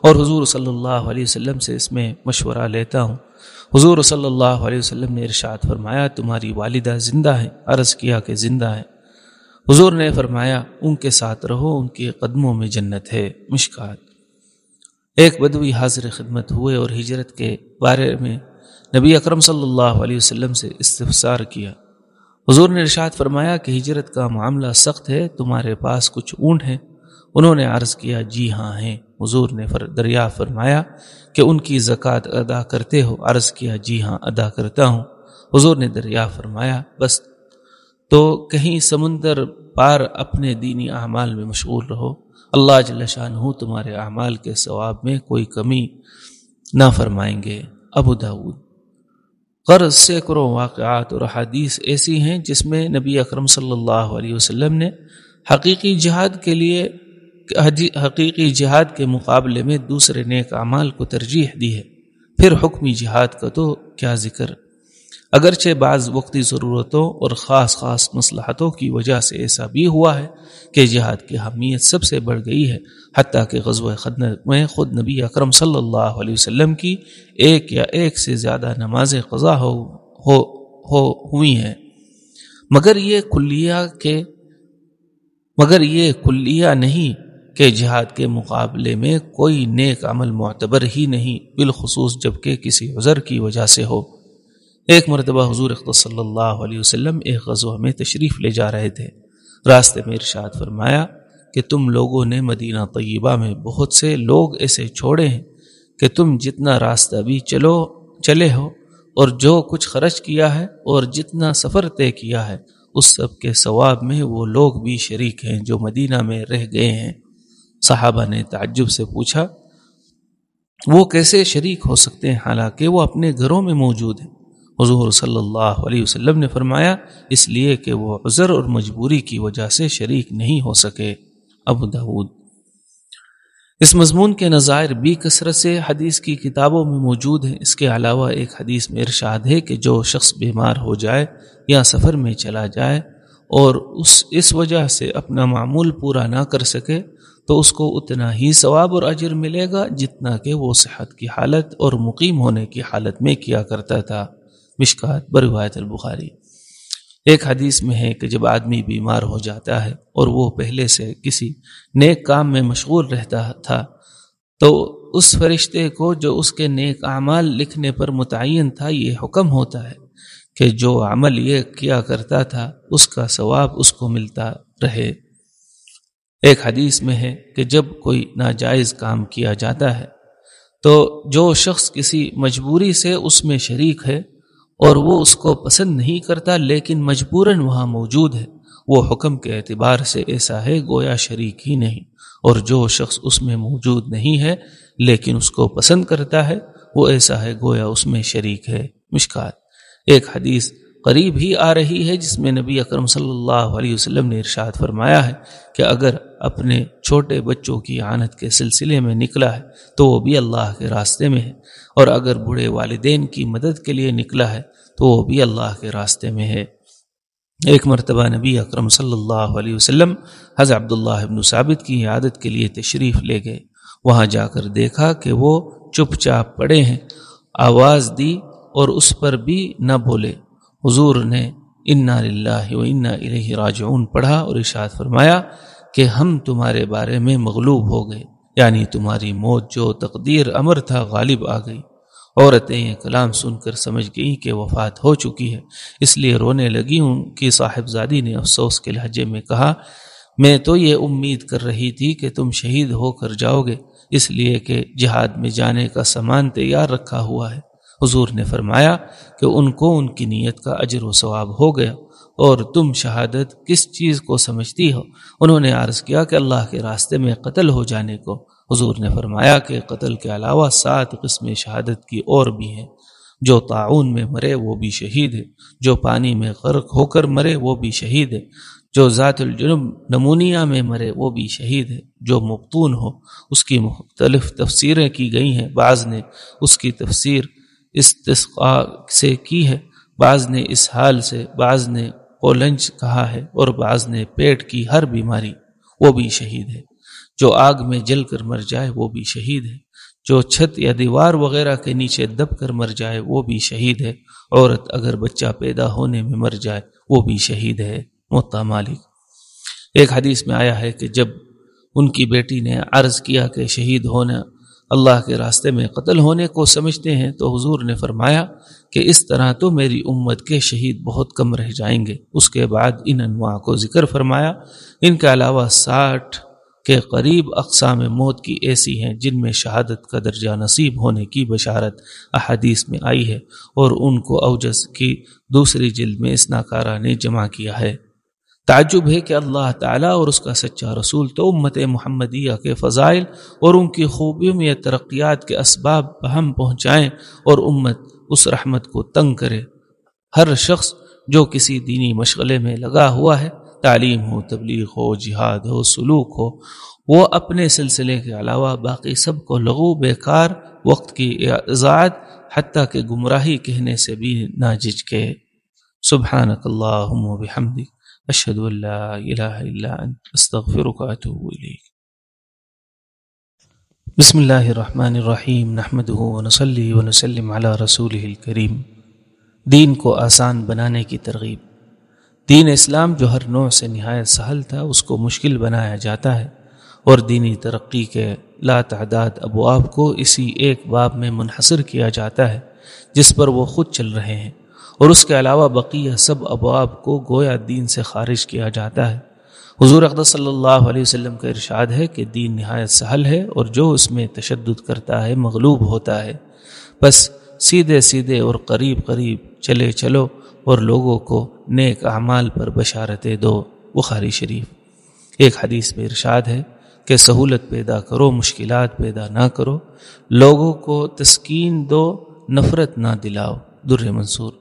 اور حضور صلی اللہ علیہ وسلم سے اس میں مشورہ لیتا ہوں۔ حضور صلی اللہ علیہ وسلم نے ارشاد فرمایا، تمہاری والدہ زندہ ہے عرض کیا کہ زندہ ہے حضور نے فرمایا، ان کے ساتھ رہو، ان کے قدموں میں جنت ہے۔ مشکات۔ ایک بدوی حاضر خدمت ہوئے اور ہجرت کے بارے میں نبی اکرم صلی اللہ علیہ وسلم سے استفسار کیا۔ حضور نے ارشاد فرمایا کہ ہجرت کا معاملہ سخت ہے، تمہارے پاس کچھ اونٹ ہیں۔ انہوں نے عرض کیا جی ہاں ہیں۔ حضور نے دریا فرمایا کہ ان کی زکوٰۃ ادا کرتے ہو، عرض کیا جی ہاں ادا کرتا ہوں۔ حضور نے دریا فرمایا، بس تو کہیں سمندر پار اپنے دینی اعمال میں مشغول رہو۔ اللہ جل شان ہوں تمہارے اعمال کے ثواب میں کوئی کمی نہ فرمائیں گے۔ ابو داود قرض سینکڑوں واقعات اور حدیث ایسی ہیں جس میں نبی اکرم صلی اللہ علیہ وسلم نے حقیقی جہاد کے لیے حقیقی جہاد کے مقابلے میں دوسرے نیک اعمال کو ترجیح دی ہے۔ پھر حکمی جہاد کا تو کیا ذکر؟ اگرچہ بعض وقتی ضرورتوں اور خاص خاص مصلحتوں کی وجہ سے ایسا بھی ہوا ہے کہ جہاد کی اہمیت سب سے بڑھ گئی ہے حتیٰ کہ غزوہ خدمت میں خود نبی اکرم صلی اللہ علیہ وسلم کی ایک یا ایک سے زیادہ نماز قضا ہو ہو, ہو ہوئی ہیں۔ مگر یہ کلیہ کے مگر یہ کلیہ نہیں کہ جہاد کے مقابلے میں کوئی نیک عمل معتبر ہی نہیں، بالخصوص جبکہ کسی عذر کی وجہ سے ہو۔ ایک مرتبہ حضور صلی اللہ علیہ وسلم ایک غزوہ میں تشریف لے جا رہے تھے۔ راستے میں ارشاد فرمایا کہ تم لوگوں نے مدینہ طیبہ میں بہت سے لوگ ایسے چھوڑے ہیں کہ تم جتنا راستہ بھی چلو، چلے ہو اور جو کچھ خرچ کیا ہے اور جتنا سفر طے کیا ہے، اس سب کے ثواب میں وہ لوگ بھی شریک ہیں جو مدینہ میں رہ گئے ہیں۔ صحابہ نے تعجب سے پوچھا، وہ کیسے شریک ہو سکتے ہیں؟ حالانکہ وہ اپنے گھروں میں موجود ہیں۔ حضور صلی اللہ علیہ وسلم نے فرمایا، اس لیے کہ وہ عذر اور مجبوری کی وجہ سے شریک نہیں ہو سکے۔ ابو داود۔ اس مضمون کے نظائر بھی کثرت سے حدیث کی کتابوں میں موجود ہیں۔ اس کے علاوہ ایک حدیث میں ارشاد ہے کہ جو شخص بیمار ہو جائے یا سفر میں چلا جائے اور اس اس وجہ سے اپنا معمول پورا نہ کر سکے تو اس کو اتنا ہی ثواب اور اجر ملے گا جتنا کہ وہ صحت کی حالت اور مقیم ہونے کی حالت میں کیا کرتا تھا۔ مشکات، بروایت البخاری۔ ایک حدیث میں ہے کہ جب آدمی بیمار ہو جاتا ہے اور وہ پہلے سے کسی نیک کام میں مشغول رہتا تھا، تو اس فرشتے کو جو اس کے نیک اعمال لکھنے پر متعین تھا، یہ حکم ہوتا ہے کہ جو عمل یہ کیا کرتا تھا، اس کا ثواب اس کو ملتا رہے۔ ایک حدیث میں ہے کہ جب کوئی ناجائز کام کیا جاتا ہے تو جو شخص کسی مجبوری سے اس میں شریک ہے اور وہ اس کو پسند نہیں کرتا لیکن مجبوراً وہاں موجود ہے، وہ حکم کے اعتبار سے ایسا ہے، گویا شریک ہی نہیں۔ اور جو شخص اس میں موجود نہیں ہے لیکن اس کو پسند کرتا ہے، وہ ایسا ہے، گویا اس میں شریک ہے۔ مشکات۔ ایک حدیث قریب ہی آ رہی ہے، جس میں نبی اکرم صلی اللہ علیہ وسلم نے ارشاد فرمایا ہے کہ اگر اپنے چھوٹے بچوں کی آنت کے سلسلے میں نکلا ہے تو وہ بھی اللہ کے راستے میں ہے۔ اور اگر بوڑھے والدین کی مدد کے لیے نکلا ہے تو وہ بھی اللہ کے راستے میں ہے۔ ایک مرتبہ نبی اکرم صلی اللہ علیہ وسلم حضرت عبداللہ ابن ثابت کی عادت کے لیے تشریف لے گئے۔ وہاں جا کر دیکھا کہ وہ چپ چاپ پڑے ہیں، آواز دی اور اس پر بھی نہ بولے۔ حضور نے انا اللہ و انا الہ راجعون پڑھا اور ارشاد فرمایا کہ ہم تمہارے بارے میں مغلوب ہو گئے یعنی تمہاری موت جو تقدیر امر تھا غالب آ گئی۔ عورتیں یہ کلام سن کر سمجھ گئیں کہ وفات ہو چکی ہے، اس لیے رونے لگی ان کی صاحبزادی نے افسوس کے لہجے میں کہا، میں تو یہ امید کر رہی تھی کہ تم شہید ہو کر جاؤ گے، اس لیے کہ جہاد میں جانے کا سامان تیار رکھا ہوا ہے۔ حضور نے فرمایا کہ ان کو ان کی نیت کا اجر و ثواب ہو گیا اور تم شہادت کس چیز کو سمجھتی ہو؟ انہوں نے عرض کیا کہ اللہ کے راستے میں قتل ہو جانے کو۔ حضور نے فرمایا کہ قتل کے علاوہ سات قسم شہادت کی اور بھی ہیں۔ جو تعاون میں مرے وہ بھی شہید ہے جو پانی میں غرق ہو کر مرے وہ بھی شہید ہے جو ذات الجنب نمونیا میں مرے وہ بھی شہید ہے جو مقتون ہو، اس کی مختلف تفسیریں کی گئی ہیں۔ بعض نے اس کی تفسیر استثقاء سے کی ہے۔ بعض نے اس حال سے، بعض نے اولنج کہا ہے اور بعض نے پیٹ کی ہر بیماری، وہ بھی شہید ہے۔ جو آگ میں جل کر مر جائے، وہ بھی شہید ہے۔ جو چھت یا دیوار وغیرہ کے نیچے دب کر مر جائے، وہ بھی شہید ہے۔ عورت اگر بچہ پیدا ہونے میں مر جائے، وہ بھی شہید ہے۔ متا مالک۔ ایک حدیث میں آیا ہے کہ جب ان کی بیٹی نے عرض کیا کہ شہید ہونا اللہ کے راستے میں قتل ہونے کو سمجھتے ہیں تو حضور نے فرمایا کہ اس طرح تو میری امت کے شہید بہت کم رہ جائیں گے۔ اس کے بعد ان انواع کو ذکر فرمایا۔ ان کے علاوہ ساٹھ کے قریب اقسام موت کی ایسی ہیں جن میں شہادت کا درجہ نصیب ہونے کی بشارت احادیث میں آئی ہے اور ان کو اوجس کی دوسری جلد میں اس ناکارہ نے جمع کیا ہے۔ تعجب ہے کہ اللہ تعالیٰ اور اس کا سچا رسول تو امت محمدیہ کے فضائل اور ان کی خوبیوں میں ترقیات کے اسباب ہم پہنچائیں اور امت اس رحمت کو تنگ کرے۔ ہر شخص جو کسی دینی مشغلے میں لگا ہوا ہے، تعلیم ہو، تبلیغ ہو، جہاد ہو، سلوک ہو، وہ اپنے سلسلے کے علاوہ باقی سب کو لغو، بیکار، وقت کی اعزاد حتیٰ کہ گمراہی کہنے سے بھی نہ جھجکے سبحانک اللہم و بحمدک۔ اشهد ان لا اله الا انت استغفرك واتوب اليك بسم الله الرحمن الرحیم نحمده ونصلي ونسلم على رسوله الكريم. دین کو آسان بنانے کی ترغیب. دین اسلام جو ہر نوع سے نہایت سہل تھا، اس کو مشکل بنایا جاتا ہے اور دینی ترقی کے لا تعداد ابواب کو اسی ایک باب میں منحصر کیا جاتا ہے، جس پر وہ خود چل رہے ہیں۔ اور اس کے علاوہ بقیہ سب ابواب کو گویا دین سے خارج کیا جاتا ہے۔ حضور اقدس صلی اللہ علیہ وسلم کا ارشاد ہے کہ دین نہایت سہل ہے اور جو اس میں تشدد کرتا ہے، مغلوب ہوتا ہے۔ بس سیدھے سیدھے اور قریب قریب چلے چلو اور لوگوں کو نیک اعمال پر بشارتیں دو۔ بخاری شریف۔ ایک حدیث میں ارشاد ہے کہ سہولت پیدا کرو، مشکلات پیدا نہ کرو۔ لوگوں کو تسکین دو، نفرت نہ دلاؤ۔ در منصور۔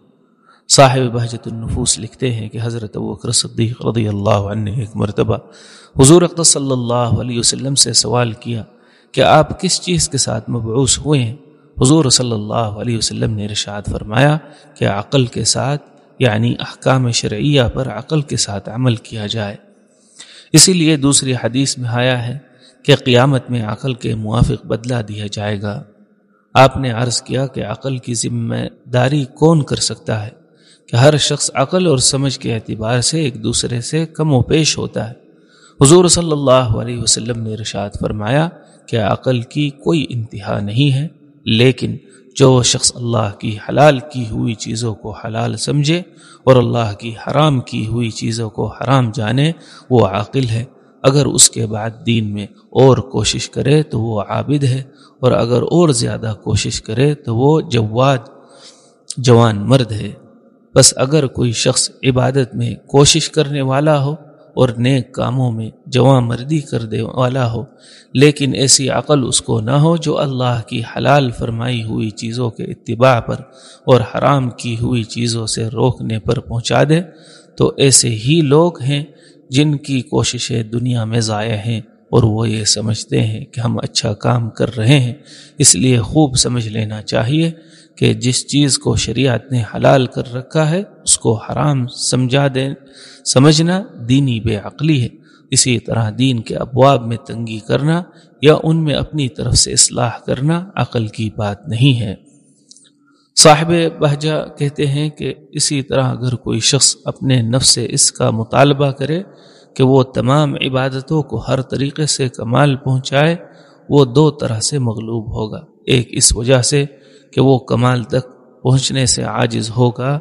صاحب بہجت النفوس لکھتے ہیں کہ حضرت ابو صدیق رضی اللہ عنہ ایک مرتبہ حضور اقدس صلی اللہ علیہ وسلم سے سوال کیا کہ آپ کس چیز کے ساتھ مبعوث ہوئے ہیں؟ حضور صلی اللہ علیہ وسلم نے رشاد فرمایا کہ عقل کے ساتھ یعنی احکام شرعیہ پر عقل کے ساتھ عمل کیا جائے۔ اسی لیے دوسری حدیث میں آیا ہے کہ قیامت میں عقل کے موافق بدلہ دیا جائے گا۔ آپ نے عرض کیا کہ عقل کی ذمہ داری کون کر سکتا ہے؟ کہ ہر شخص عقل اور سمجھ کے اعتبار سے ایک دوسرے سے کم و پیش ہوتا ہے۔ حضور صلی اللہ علیہ وسلم نے رشاد فرمایا کہ عقل کی کوئی انتہا نہیں ہے، لیکن جو شخص اللہ کی حلال کی ہوئی چیزوں کو حلال سمجھے اور اللہ کی حرام کی ہوئی چیزوں کو حرام جانے، وہ عاقل ہے۔ اگر اس کے بعد دین میں اور کوشش کرے تو وہ عابد ہے، اور اگر اور زیادہ کوشش کرے تو وہ جواد، جوان مرد ہے۔ بس اگر کوئی شخص عبادت میں کوشش کرنے والا ہو اور نیک کاموں میں جواں مردی کر دے والا ہو، لیکن ایسی عقل اس کو نہ ہو جو اللہ کی حلال فرمائی ہوئی چیزوں کے اتباع پر اور حرام کی ہوئی چیزوں سے روکنے پر پہنچا دے، تو ایسے ہی لوگ ہیں جن کی کوششیں دنیا میں ضائع ہیں اور وہ یہ سمجھتے ہیں کہ ہم اچھا کام کر رہے ہیں، اس لیے خوب سمجھ لینا چاہیے۔ کہ جس چیز کو شریعت نے حلال کر رکھا ہے، اس کو حرام سمجھا دے، سمجھنا دینی بے عقلی ہے۔ اسی طرح دین کے ابواب میں تنگی کرنا یا ان میں اپنی طرف سے اصلاح کرنا عقل کی بات نہیں ہے۔ صاحب بہجہ کہتے ہیں کہ اسی طرح اگر کوئی شخص اپنے نفس سے اس کا مطالبہ کرے کہ وہ تمام عبادتوں کو ہر طریقے سے کمال پہنچائے، وہ دو طرح سے مغلوب ہوگا۔ ایک اس وجہ سے کہ وہ کمال تک پہنچنے سے عاجز ہوگا۔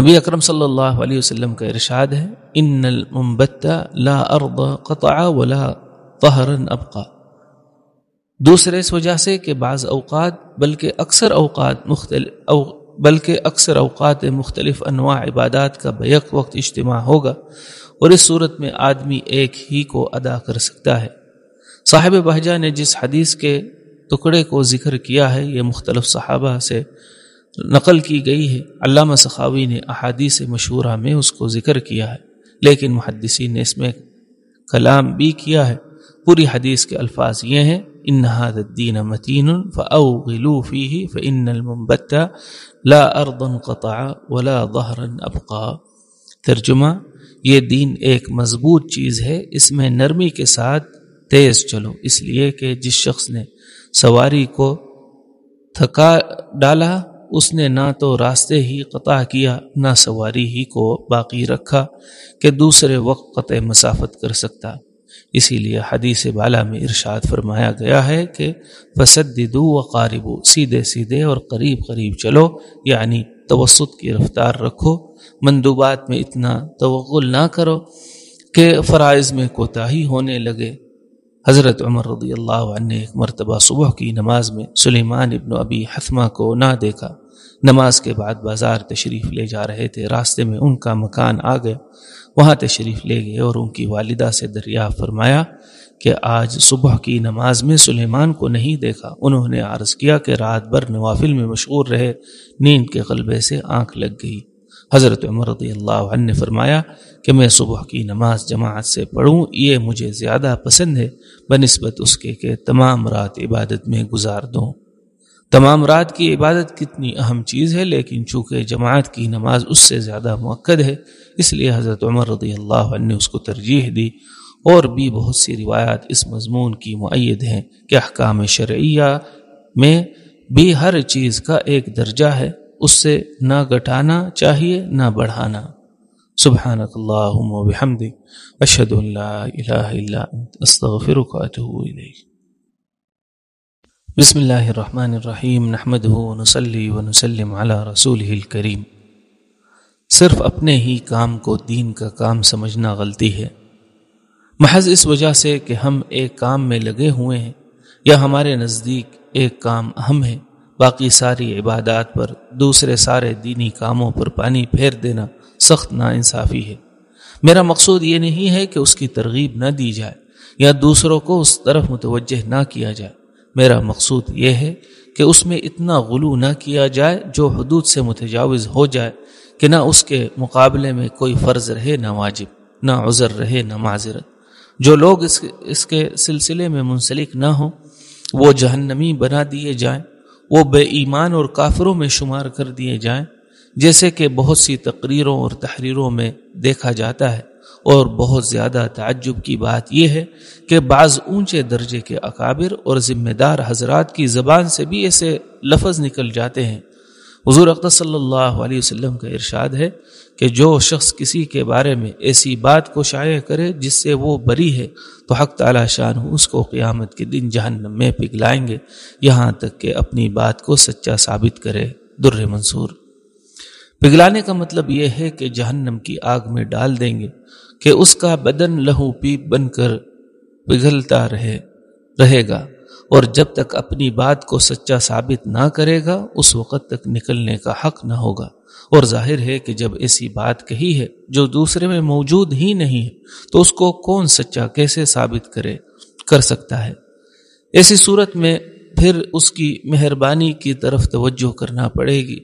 نبی اکرم صلی اللہ علیہ وسلم کا ارشاد ہے، ان لا ارض قطع ولا ابقا۔ دوسرے اس وجہ سے کہ بعض اوقات، بلکہ اکثر اوقات مختلف او، بلکہ اکثر اوقات مختلف انواع عبادات کا بیک وقت اجتماع ہوگا اور اس صورت میں آدمی ایک ہی کو ادا کر سکتا ہے۔ صاحب بہجہ نے جس حدیث کے ٹکڑے کو ذکر کیا ہے، یہ مختلف صحابہ سے نقل کی گئی ہے۔ علامہ سخاوی نے احادیث مشہورہ میں اس کو ذکر کیا ہے، لیکن محدثین نے اس میں کلام بھی کیا ہے۔ پوری حدیث کے الفاظ یہ ہیں، ان الدین متین فاوغلوا فيه فان المنبت لا ارضا قطع ولا ظهرا ابقا۔ ترجمہ، یہ دین ایک مضبوط چیز ہے، اس میں نرمی کے ساتھ تیز چلو۔ اس لیے کہ جس شخص نے سواری کو تھکا ڈالا، اس نے نہ تو راستے ہی قطع کیا، نہ سواری ہی کو باقی رکھا کہ دوسرے وقت قطع مسافت کر سکتا۔ اسی لیے حدیث بالا میں ارشاد فرمایا گیا ہے کہ فسدو و قاربو سیدھے سیدھے اور قریب قریب چلو یعنی توسط کی رفتار رکھو۔ مندوبات میں اتنا توغل نہ کرو کہ فرائض میں کوتاہی ہونے لگے۔ حضرت عمر رضی اللہ عنہ نے ایک مرتبہ صبح کی نماز میں سلیمان ابن ابی حتمہ کو نہ دیکھا۔ نماز کے بعد بازار تشریف لے جا رہے تھے، راستے میں ان کا مکان آ گیا۔ وہاں تشریف لے گئے اور ان کی والدہ سے دریافت فرمایا کہ آج صبح کی نماز میں سلیمان کو نہیں دیکھا۔ انہوں نے عرض کیا کہ رات بھر نوافل میں مشغول رہے، نیند کے غلبے سے آنکھ لگ گئی۔ حضرت عمر رضی اللہ عنہ نے فرمایا کہ میں صبح کی نماز جماعت سے پڑھوں، یہ مجھے زیادہ پسند ہے، بنسبت اس کے کہ تمام رات عبادت میں گزار دوں۔ تمام رات کی عبادت کتنی اہم چیز ہے، لیکن چونکہ جماعت کی نماز اس سے زیادہ موقع ہے، اس لیے حضرت عمر رضی اللہ عنہ نے اس کو ترجیح دی۔ اور بھی بہت سی روایات اس مضمون کی معید ہیں کہ احکام شرعیہ میں بھی ہر چیز کا ایک درجہ ہے۔ اس سے نہ گٹانا چاہیے، نہ بڑھانا۔ سبحانک اللہم و بحمدک، اشہد لا الہ الا انت، استغفرک و الیک۔ بسم اللہ الرحمن الرحیم نحمده و نصلی و نسلم علی رسوله الکریم۔ صرف اپنے ہی کام کو دین کا کام سمجھنا غلطی ہے۔ محض اس وجہ سے کہ ہم ایک کام میں لگے ہوئے ہیں یا ہمارے نزدیک ایک کام اہم ہے۔ باقی ساری عبادات پر، دوسرے سارے دینی کاموں پر پانی پھیر دینا سخت نا انصافی ہے۔ میرا مقصود یہ نہیں ہے کہ اس کی ترغیب نہ دی جائے یا دوسروں کو اس طرف متوجہ نہ کیا جائے۔ میرا مقصود یہ ہے کہ اس میں اتنا غلو نہ کیا جائے جو حدود سے متجاوز ہو جائے کہ نہ اس کے مقابلے میں کوئی فرض رہے نہ واجب، نہ عذر رہے نہ معذرت۔ جو لوگ اس اس کے سلسلے میں منسلک نہ ہوں، وہ جہنمی بنا دیے جائیں۔ وہ بے ایمان اور کافروں میں شمار کر دیے جائیں، جیسے کہ بہت سی تقریروں اور تحریروں میں دیکھا جاتا ہے۔ اور بہت زیادہ تعجب کی بات یہ ہے کہ بعض اونچے درجے کے اکابر اور ذمہ دار حضرات کی زبان سے بھی ایسے لفظ نکل جاتے ہیں۔ حضور اقدس صلی اللہ علیہ وسلم کا ارشاد ہے کہ جو شخص کسی کے بارے میں ایسی بات کو شائع کرے جس سے وہ بری ہے، تو حق تعالی شان اس کو قیامت کے دن جہنم میں پگھلائیں گے۔ یہاں تک کہ اپنی بات کو سچا ثابت کرے در منصور۔ پگھلانے کا مطلب یہ ہے کہ جہنم کی آگ میں ڈال دیں گے کہ اس کا بدن لہو پیپ بن کر پگھلتا رہے رہے گا۔ اور جب تک اپنی بات کو سچا ثابت نہ کرے گا، اس وقت تک نکلنے کا حق نہ ہوگا۔ اور ظاہر ہے کہ جب ایسی بات کہی ہے جو دوسرے میں موجود ہی نہیں ہے، تو اس کو کون سچا کیسے ثابت کرے، کر سکتا ہے۔ ایسی صورت میں پھر اس کی مہربانی کی طرف توجہ کرنا پڑے گی،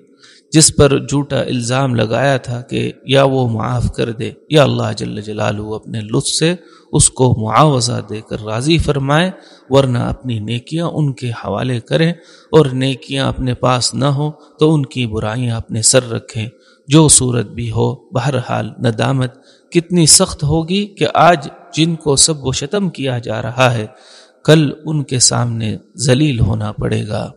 جس پر جھوٹا الزام لگایا تھا کہ یا وہ معاف کر دے، یا اللہ جل جلالہ اپنے لطف سے اس کو معاوضہ دے کر راضی فرمائے، ورنہ اپنی نیکیاں ان کے حوالے کریں اور نیکیاں اپنے پاس نہ ہوں تو ان کی برائیاں اپنے سر رکھیں۔ جو صورت بھی ہو، بہرحال ندامت کتنی سخت ہوگی کہ آج جن کو سب و شتم کیا جا رہا ہے، کل ان کے سامنے ذلیل ہونا پڑے گا۔